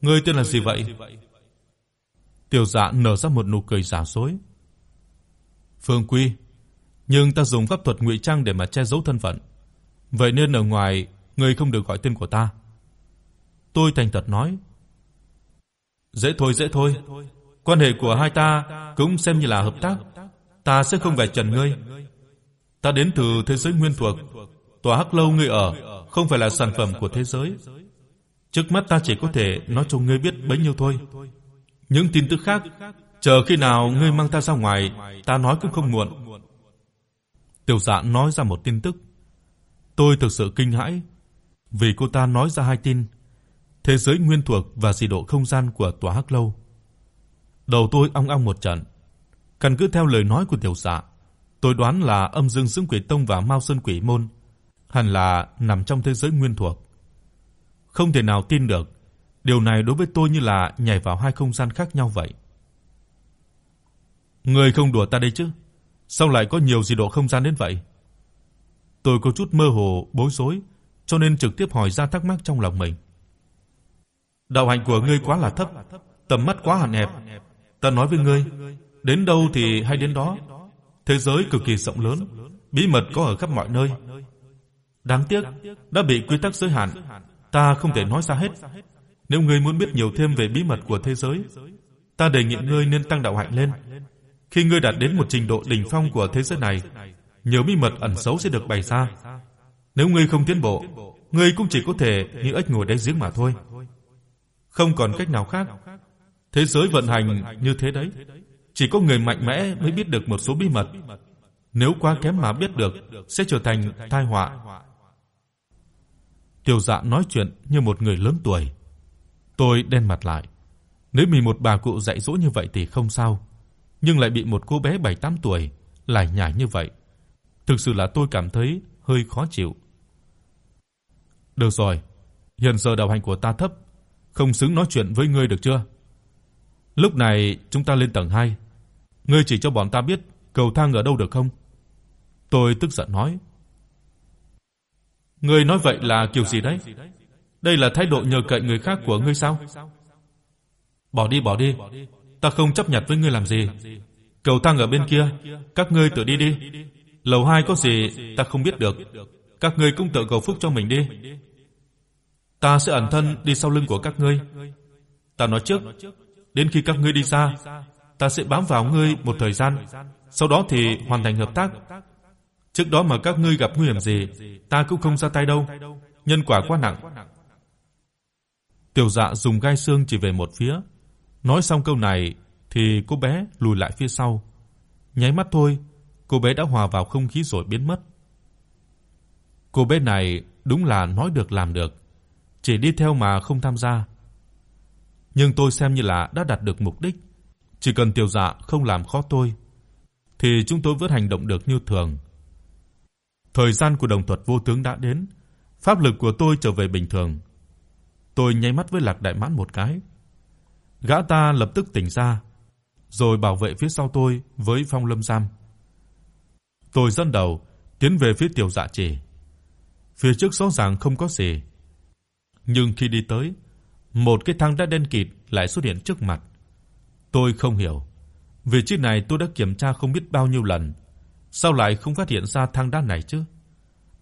ngươi tên là gì vậy? Tiểu Dạ nở ra một nụ cười giả dối. Phương Quy, nhưng ta dùng pháp thuật ngụy trang để mà che giấu thân phận. Vậy nên ở ngoài ngươi không được gọi tên của ta. Tôi thành thật nói. Dễ thôi, dễ thôi. Quan hệ của hai ta cũng xem như là hợp tác. Ta sẽ không vạch trần ngươi. Ta đến từ thế giới nguyên thuộc, tòa Hắc lâu ngươi ở không phải là sản phẩm của thế giới. Trước mắt ta chỉ có thể nói cho ngươi biết bấy nhiêu thôi. Những tin tức khác, chờ khi nào ngươi mang ta ra ngoài, ta nói cũng không muộn. Tiểu Dạ nói ra một tin tức. Tôi thực sự kinh hãi, vì cô ta nói ra hai tin, thế giới nguyên thuộc và dị độ không gian của tòa Hắc lâu. Đầu tôi ong ong một trận. Căn cứ theo lời nói của Tiểu Dạ, tôi đoán là Âm Dương dương Quỷ Tông và Mao Sơn Quỷ môn hẳn là nằm trong thế giới nguyên thuộc. Không thể nào tin được, điều này đối với tôi như là nhảy vào hai không gian khác nhau vậy. Ngươi không đùa ta đây chứ? Sao lại có nhiều dị độ không gian đến vậy? Tôi có chút mơ hồ, bối rối, cho nên trực tiếp hỏi ra thắc mắc trong lòng mình. Đạo hạnh của ngươi quá là thấp, tầm mắt quá hạn hẹp. Ta nói với ngươi, đến đâu thì hay đến đó. Thế giới cực kỳ rộng lớn, bí mật có ở khắp mọi nơi. Đáng tiếc, đã bị quy tắc giới hạn, ta không thể nói ra hết. Nếu ngươi muốn biết nhiều thêm về bí mật của thế giới, ta đề nghị ngươi nên tăng đạo hạnh lên. Khi ngươi đạt đến một trình độ đỉnh phong của thế giới này, nhiều bí mật ẩn giấu sẽ được bày ra. Nếu ngươi không tiến bộ, ngươi cũng chỉ có thể như ếch ngồi đáy giếng mà thôi. Không còn cách nào khác. Thế giới vận hành như thế đấy. Chỉ có người mạnh mẽ mới biết được một số bí mật. Nếu quá kém mà biết được sẽ trở thành tai họa. Tiêu Dạ nói chuyện như một người lớn tuổi. Tôi đen mặt lại. Nếu bị một bà cụ dạy dỗ như vậy thì không sao, nhưng lại bị một cô bé 7-8 tuổi lại nhải như vậy, thực sự là tôi cảm thấy hơi khó chịu. Được rồi, hiện giờ đạo hành của ta thấp, không xứng nói chuyện với ngươi được chưa? Lúc này chúng ta lên tầng 2. Ngươi chỉ cho bọn ta biết cầu thang ở đâu được không? Tôi tức giận nói. Ngươi nói vậy là kiểu gì đấy? Đây là thái độ nhờ cậy người khác của ngươi sao? Bỏ đi bỏ đi, ta không chấp nhận với ngươi làm gì. Cầu thang ở bên kia, các ngươi tự đi đi. Lầu 2 có gì ta không biết được, các ngươi cũng tự cầu phúc cho mình đi. Ta sẽ ẩn thân đi sau lưng của các ngươi. Ta nói trước, đến khi các ngươi đi xa, ta sẽ bám vào ngươi một thời gian, sau đó thì hoàn thành hợp tác. Trước đó mà các ngươi gặp nguy hiểm gì, ta cũng không ra tay đâu. Nhân quả quá nặng. Tiểu Dạ dùng gai xương chỉ về một phía. Nói xong câu này thì cô bé lùi lại phía sau. Nháy mắt thôi, cô bé đã hòa vào không khí rồi biến mất. Cô bé này đúng là nói được làm được, chỉ đi theo mà không tham gia. Nhưng tôi xem như là đã đạt được mục đích, chỉ cần Tiểu Dạ không làm khó tôi thì chúng tôi vẫn hành động được như thường. Thời gian của đồng thuật vô tướng đã đến, pháp lực của tôi trở về bình thường. Tôi nháy mắt với Lạc Đại Mãn một cái. Gã ta lập tức tỉnh ra, rồi bảo vệ phía sau tôi với Phong Lâm sam. Tôi dẫn đầu tiến về phía Tiểu Dạ Trì. Phía trước rõ ràng không có gì, nhưng khi đi tới, một cái thang đá đen kịt lại xuất hiện trước mặt. Tôi không hiểu, vị trí này tôi đã kiểm tra không biết bao nhiêu lần, sao lại không phát hiện ra thang đá này chứ?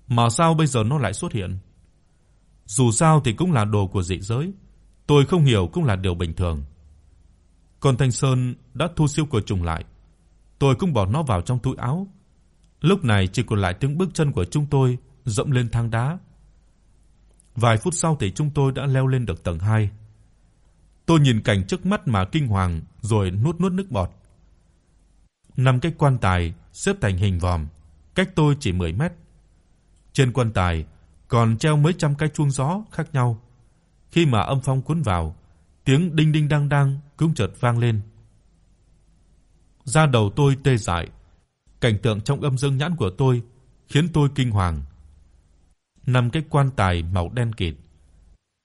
Mà sao bây giờ nó lại xuất hiện? Dù sao thì cũng là đồ của dị giới, tôi không hiểu cũng là điều bình thường. Còn Thanh Sơn đã thu siêu cửa trùng lại, tôi cũng bỏ nó vào trong túi áo. Lúc này chỉ còn lại tiếng bước chân của chúng tôi dẫm lên thang đá. Vài phút sau thì chúng tôi đã leo lên được tầng 2. Tôi nhìn cảnh trước mắt mà kinh hoàng rồi nuốt nuốt nước bọt. Năm cái quan tài xếp thành hình vòm, cách tôi chỉ 10 mét. Trên quan tài còn treo mấy trăm cái chuông gió khác nhau. Khi mà âm phong cuốn vào, tiếng đinh đinh đang đang cũng chợt vang lên. Da đầu tôi tê dại, cảnh tượng trong âm dương nhãn của tôi khiến tôi kinh hoàng. Năm cái quan tài màu đen kịt.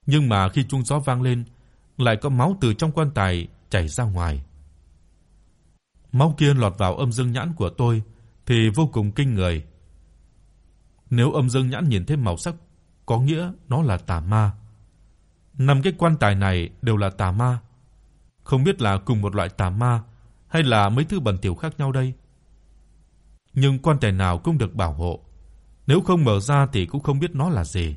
Nhưng mà khi chuông gió vang lên, lại có máu từ trong quan tài chảy ra ngoài. Máu kia lọt vào âm dương nhãn của tôi thì vô cùng kinh người. Nếu âm dương nhãn nhìn thấy màu sắc, có nghĩa nó là tà ma. Năm cái quan tài này đều là tà ma. Không biết là cùng một loại tà ma hay là mấy thứ bẩn thỉu khác nhau đây. Nhưng quan tài nào cũng được bảo hộ, nếu không mở ra thì cũng không biết nó là gì.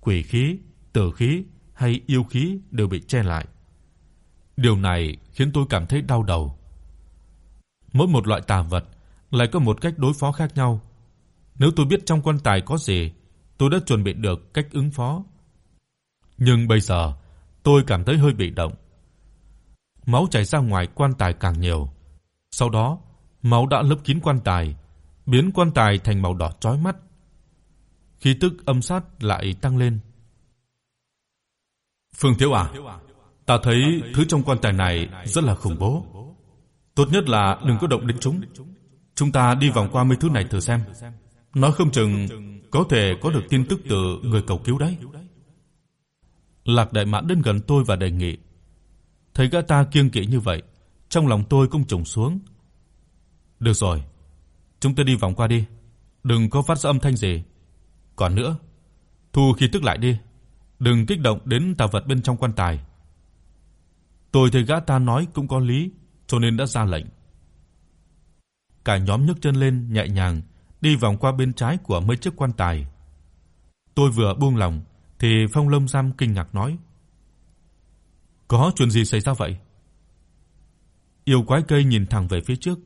Quỷ khí, tử khí hay yêu khí đều bị che lại. Điều này khiến tôi cảm thấy đau đầu. Mỗi một loại tà vật lại có một cách đối phó khác nhau. Nếu tôi biết trong quan tài có gì, tôi đã chuẩn bị được cách ứng phó. Nhưng bây giờ, tôi cảm thấy hơi bị động. Máu chảy ra ngoài quan tài càng nhiều. Sau đó, máu đã lấp kín quan tài, biến quan tài thành màu đỏ chói mắt. Khí tức âm sát lại tăng lên. Phương Thiếu à, ta thấy thứ trong quan tài này rất là khủng bố. Tốt nhất là đừng có động đến chúng. Chúng ta đi vòng qua mấy thứ này thử xem. Nói không chừng có thể có được tin tức từ người cầu cứu đấy. Lạc Đại Mãn đến gần tôi và đề nghị. Thấy gã ta kiêng kỵ như vậy, trong lòng tôi cũng trùng xuống. Được rồi, chúng ta đi vòng qua đi, đừng có phát ra âm thanh gì. Còn nữa, thu khí tức lại đi, đừng kích động đến tà vật bên trong quan tài. Tôi thấy gã ta nói cũng có lý, cho nên đã ra lệnh. Cả nhóm nhấc chân lên nhẹ nhàng đi vòng qua bên trái của mấy chiếc quan tài. Tôi vừa buông lòng thì Phong Lâm Giam kinh ngạc nói: "Có chuyện gì xảy ra vậy?" Yêu quái cây nhìn thẳng về phía trước,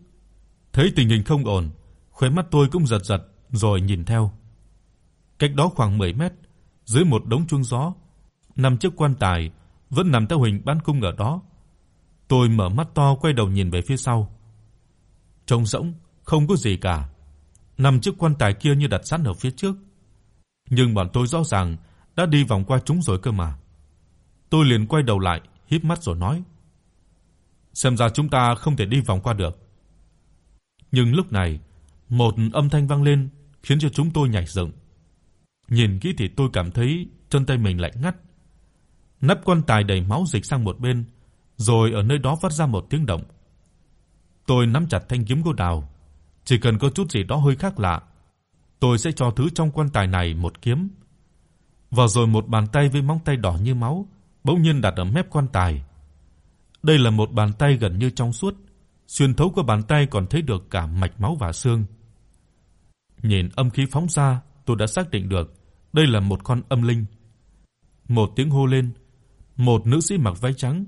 thấy tình hình không ổn, khóe mắt tôi cũng giật giật rồi nhìn theo. Cách đó khoảng 10 mét, dưới một đống chuông gió, năm chiếc quan tài vẫn nằm theo hình bán cung ở đó. Tôi mở mắt to quay đầu nhìn về phía sau. trông rỗng, không có gì cả. Năm chiếc quan tài kia như đặt sẵn ở phía trước. Nhưng bọn tôi rõ ràng đã đi vòng qua chúng rồi cơ mà. Tôi liền quay đầu lại, híp mắt rồi nói: "Xem ra chúng ta không thể đi vòng qua được." Nhưng lúc này, một âm thanh vang lên khiến cho chúng tôi nhảy dựng. Nhìn kỹ thì tôi cảm thấy chân tay mình lạnh ngắt. Nắp quan tài đầy máu dịch sang một bên, rồi ở nơi đó phát ra một tiếng động. Tôi nắm chặt thanh kiếm gỗ đào, chỉ cần có chút gì đó hơi khác lạ, tôi sẽ cho thứ trong quan tài này một kiếm. Và rồi một bàn tay với móng tay đỏ như máu bỗng nhiên đặt ở mép quan tài. Đây là một bàn tay gần như trong suốt, xuyên thấu qua bàn tay còn thấy được cả mạch máu và xương. Nhìn âm khí phóng ra, tôi đã xác định được đây là một con âm linh. Một tiếng hô lên, một nữ sĩ mặc váy trắng,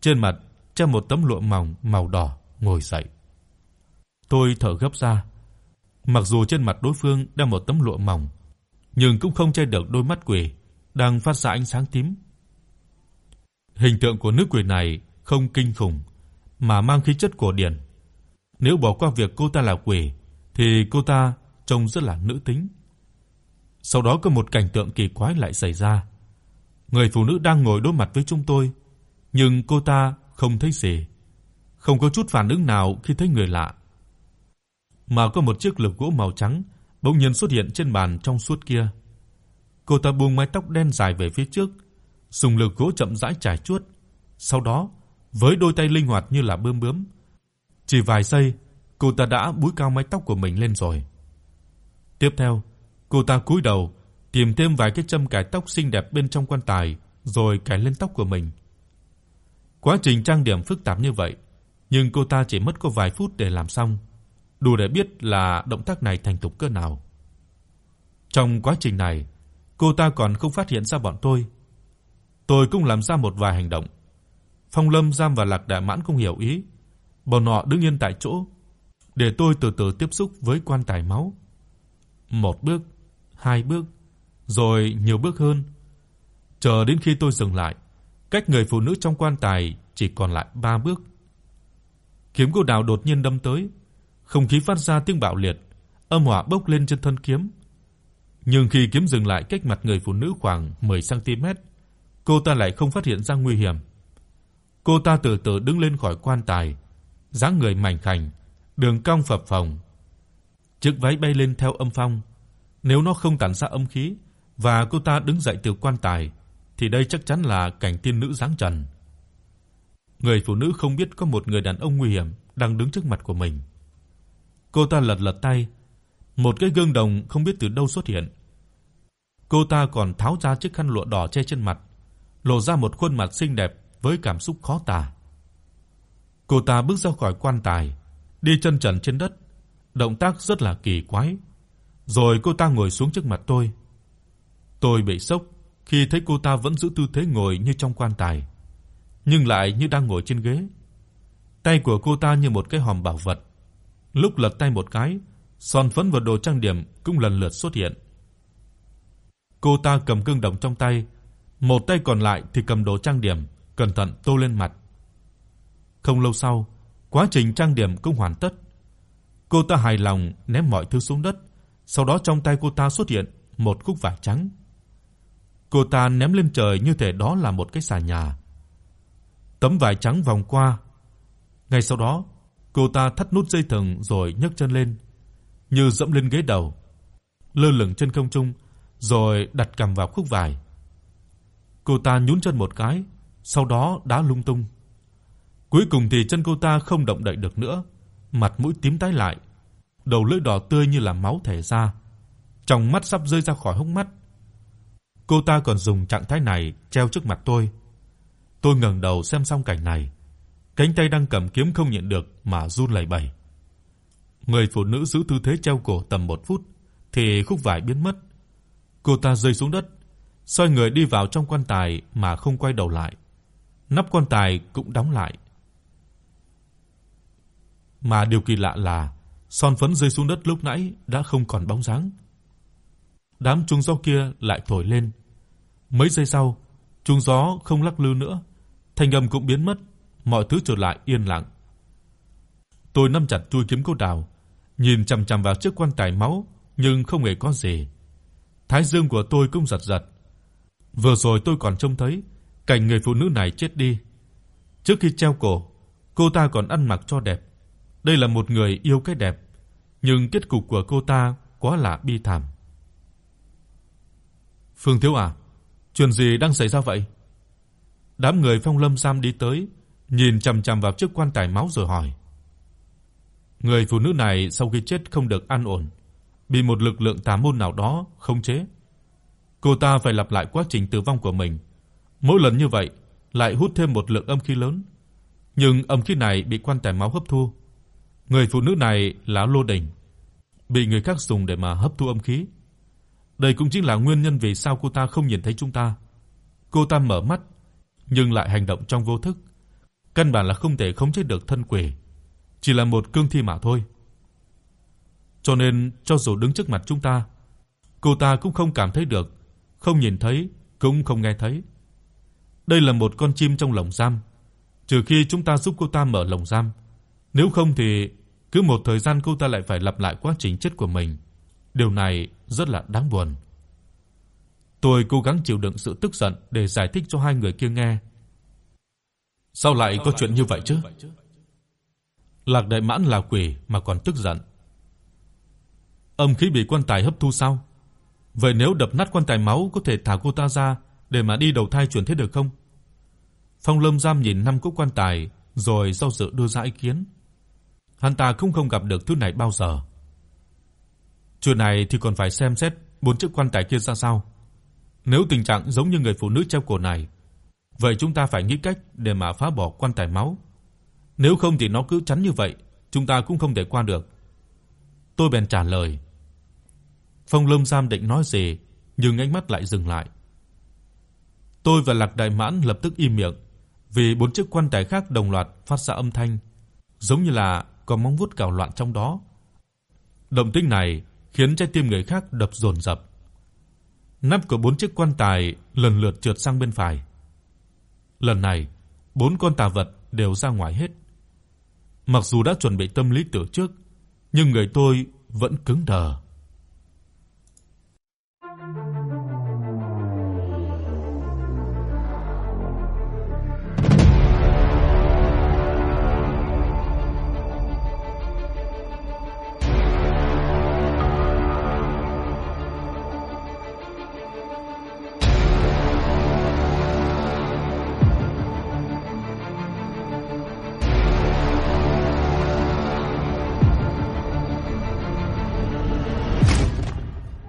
trên mặt treo một tấm lụa mỏng màu đỏ ngồi dậy. Tôi thở gấp ra. Mặc dù trên mặt đối phương đeo một tấm lụa mỏng, nhưng cũng không che được đôi mắt quỷ đang phát ra ánh sáng tím. Hình tượng của nữ quỷ này không kinh khủng mà mang khí chất cổ điển. Nếu bỏ qua việc cô ta là quỷ thì cô ta trông rất là nữ tính. Sau đó có một cảnh tượng kỳ quái lại xảy ra. Người phụ nữ đang ngồi đối mặt với chúng tôi, nhưng cô ta không thấy gì, không có chút phản ứng nào khi thấy người lạ. Mà có một chiếc lược gỗ màu trắng bỗng nhiên xuất hiện trên bàn trong suốt kia. Cô ta buông mái tóc đen dài về phía trước, dùng lực gỗ chậm rãi trải chuốt, sau đó với đôi tay linh hoạt như là bướm bướm, chỉ vài giây, cô ta đã búi cao mái tóc của mình lên rồi. Tiếp theo, cô ta cúi đầu tìm thêm vài cái châm cài tóc xinh đẹp bên trong quan tài rồi cài lên tóc của mình. Quá trình trang điểm phức tạp như vậy, nhưng cô ta chỉ mất có vài phút để làm xong, đủ để biết là động tác này thành thục cỡ nào. Trong quá trình này, cô ta còn không phát hiện ra bọn tôi. Tôi cũng làm ra một vài hành động. Phong Lâm Giam và Lạc Đại Mãn không hiểu ý, bọn họ đứng yên tại chỗ, để tôi từ từ tiếp xúc với quan tài máu. Một bước, hai bước, rồi nhiều bước hơn, chờ đến khi tôi dừng lại, cách người phụ nữ trong quan tài chỉ còn lại 3 bước. Kiếm cô đào đột nhiên đâm tới, không khí phát ra tiếng bạo liệt, âm hỏa bốc lên trên thân kiếm. Nhưng khi kiếm dừng lại cách mặt người phụ nữ khoảng 10 cm, cô ta lại không phát hiện ra nguy hiểm. Cô ta từ từ đứng lên khỏi quan tài, dáng người mảnh khảnh, đường cong phập phồng. Chiếc váy bay lên theo âm phong, nếu nó không tản ra âm khí và cô ta đứng dậy từ quan tài thì đây chắc chắn là cảnh tiên nữ dáng trần. Người phụ nữ không biết có một người đàn ông nguy hiểm đang đứng trước mặt của mình. Cô ta lật lật tay, một cái gương đồng không biết từ đâu xuất hiện. Cô ta còn tháo ra chiếc khăn lụa đỏ che trên mặt, lộ ra một khuôn mặt xinh đẹp với cảm xúc khó tả. Cô ta bước ra khỏi quan tài, đi chân trần trên đất, động tác rất là kỳ quái. Rồi cô ta ngồi xuống trước mặt tôi. Tôi bị sốc khi thấy cô ta vẫn giữ tư thế ngồi như trong quan tài, nhưng lại như đang ngồi trên ghế. Tay của cô ta như một cái hòm bảo vật. Lúc lật tay một cái, son phấn và đồ trang điểm cũng lần lượt xuất hiện. Cô ta cầm gương đồng trong tay, một tay còn lại thì cầm đồ trang điểm, cẩn thận tô lên mặt. Không lâu sau, quá trình trang điểm cũng hoàn tất. Cô ta hài lòng ném mọi thứ xuống đất, sau đó trong tay cô ta xuất hiện một khúc vải trắng. Cô ta ném lên trời như thể đó là một cái xà nhà. Tấm vải trắng vòng qua. Ngay sau đó, cô ta thắt nút dây thừng rồi nhấc chân lên, như dẫm lên ghế đầu, lơ lửng trên không trung rồi đặt cằm vào khúc vải. Cô ta nhún chân một cái, sau đó đá lung tung. Cuối cùng thì chân cô ta không động đậy được nữa, mặt mũi tím tái lại, đầu lưỡi đỏ tươi như là máu thể ra, trong mắt sắp rơi ra khỏi hốc mắt. Cô ta còn dùng trạng thái này treo trước mặt tôi. Tôi ngẩng đầu xem xong cảnh này, cánh tay đang cầm kiếm không nhịn được mà run lẩy bẩy. Người phụ nữ giữ tư thế treo cổ tầm 1 phút thì khúc vải biến mất. Cô ta rơi xuống đất, xoay người đi vào trong quan tài mà không quay đầu lại. Nắp quan tài cũng đóng lại. Mà điều kỳ lạ là son phấn rơi xuống đất lúc nãy đã không còn bóng dáng. Đám trùng gió kia lại thổi lên. Mấy giây sau, trùng gió không lắc lư nữa, thanh âm cũng biến mất, mọi thứ trở lại yên lặng. Tôi nắm chặt chuôi kiếm cô đào, nhìn chằm chằm vào chiếc quan tài máu nhưng không hề có gì. Thái dương của tôi cũng giật giật. Vừa rồi tôi còn trông thấy cảnh người phụ nữ này chết đi. Trước khi treo cổ, cô ta còn ăn mặc cho đẹp. Đây là một người yêu cái đẹp, nhưng kết cục của cô ta quá là bi thảm. Phương Thiếu à, chuyện gì đang xảy ra vậy? Đám người Phong Lâm Sam đi tới, nhìn chằm chằm vào chiếc quan tài máu rồi hỏi. Người phụ nữ này sau khi chết không được an ổn, bị một lực lượng tà môn nào đó khống chế. Cô ta phải lặp lại quá trình tử vong của mình. Mỗi lần như vậy lại hút thêm một lượng âm khí lớn, nhưng âm khí này bị quan tài máu hấp thu. Người phụ nữ này là Lô Đình, bị người khác dùng để mà hấp thu âm khí. Đây cũng chính là nguyên nhân vì sao cô ta không nhìn thấy chúng ta. Cô ta mở mắt nhưng lại hành động trong vô thức, căn bản là không thể khống chế được thân quỷ, chỉ là một cương thi mà thôi. Cho nên cho dù đứng trước mặt chúng ta, cô ta cũng không cảm thấy được, không nhìn thấy, cũng không nghe thấy. Đây là một con chim trong lồng giam, trừ khi chúng ta giúp cô ta mở lồng giam, nếu không thì cứ một thời gian cô ta lại phải lặp lại quá trình chết của mình. Điều này rất là đáng buồn. Tôi cố gắng chịu đựng sự tức giận để giải thích cho hai người kia nghe. Sao lại có chuyện như vậy chứ? Lạc Đại Mãn là quỷ mà còn tức giận. Âm khí bị quan tài hấp thu sao? Vậy nếu đập nát quan tài máu có thể thả cô ta ra để mà đi đầu thai chuyển thế được không? Phong Lâm Giam nhìn năm cỗ quan tài rồi sau dự đưa ra ý kiến. Hắn ta không không gặp được thứ này bao giờ. Chuyện này thì còn phải xem xét bốn chiếc quan tài kia ra sao. Nếu tình trạng giống như người phụ nữ treo cổ này, vậy chúng ta phải nghĩ cách để mà phá bỏ quan tài máu. Nếu không thì nó cứ chắn như vậy, chúng ta cũng không thể qua được. Tôi bèn trả lời. Phong Lâm Giam định nói gì, nhưng ánh mắt lại dừng lại. Tôi và Lạc Đại Mãn lập tức im miệng, vì bốn chiếc quan tài khác đồng loạt phát ra âm thanh, giống như là có móng vuốt cào loạn trong đó. Động tĩnh này khiến trái tim người khác đập dồn dập. Nắp của bốn chiếc quan tài lần lượt trượt sang bên phải. Lần này, bốn con tà vật đều ra ngoài hết. Mặc dù đã chuẩn bị tâm lý từ trước, nhưng người tôi vẫn cứng đờ.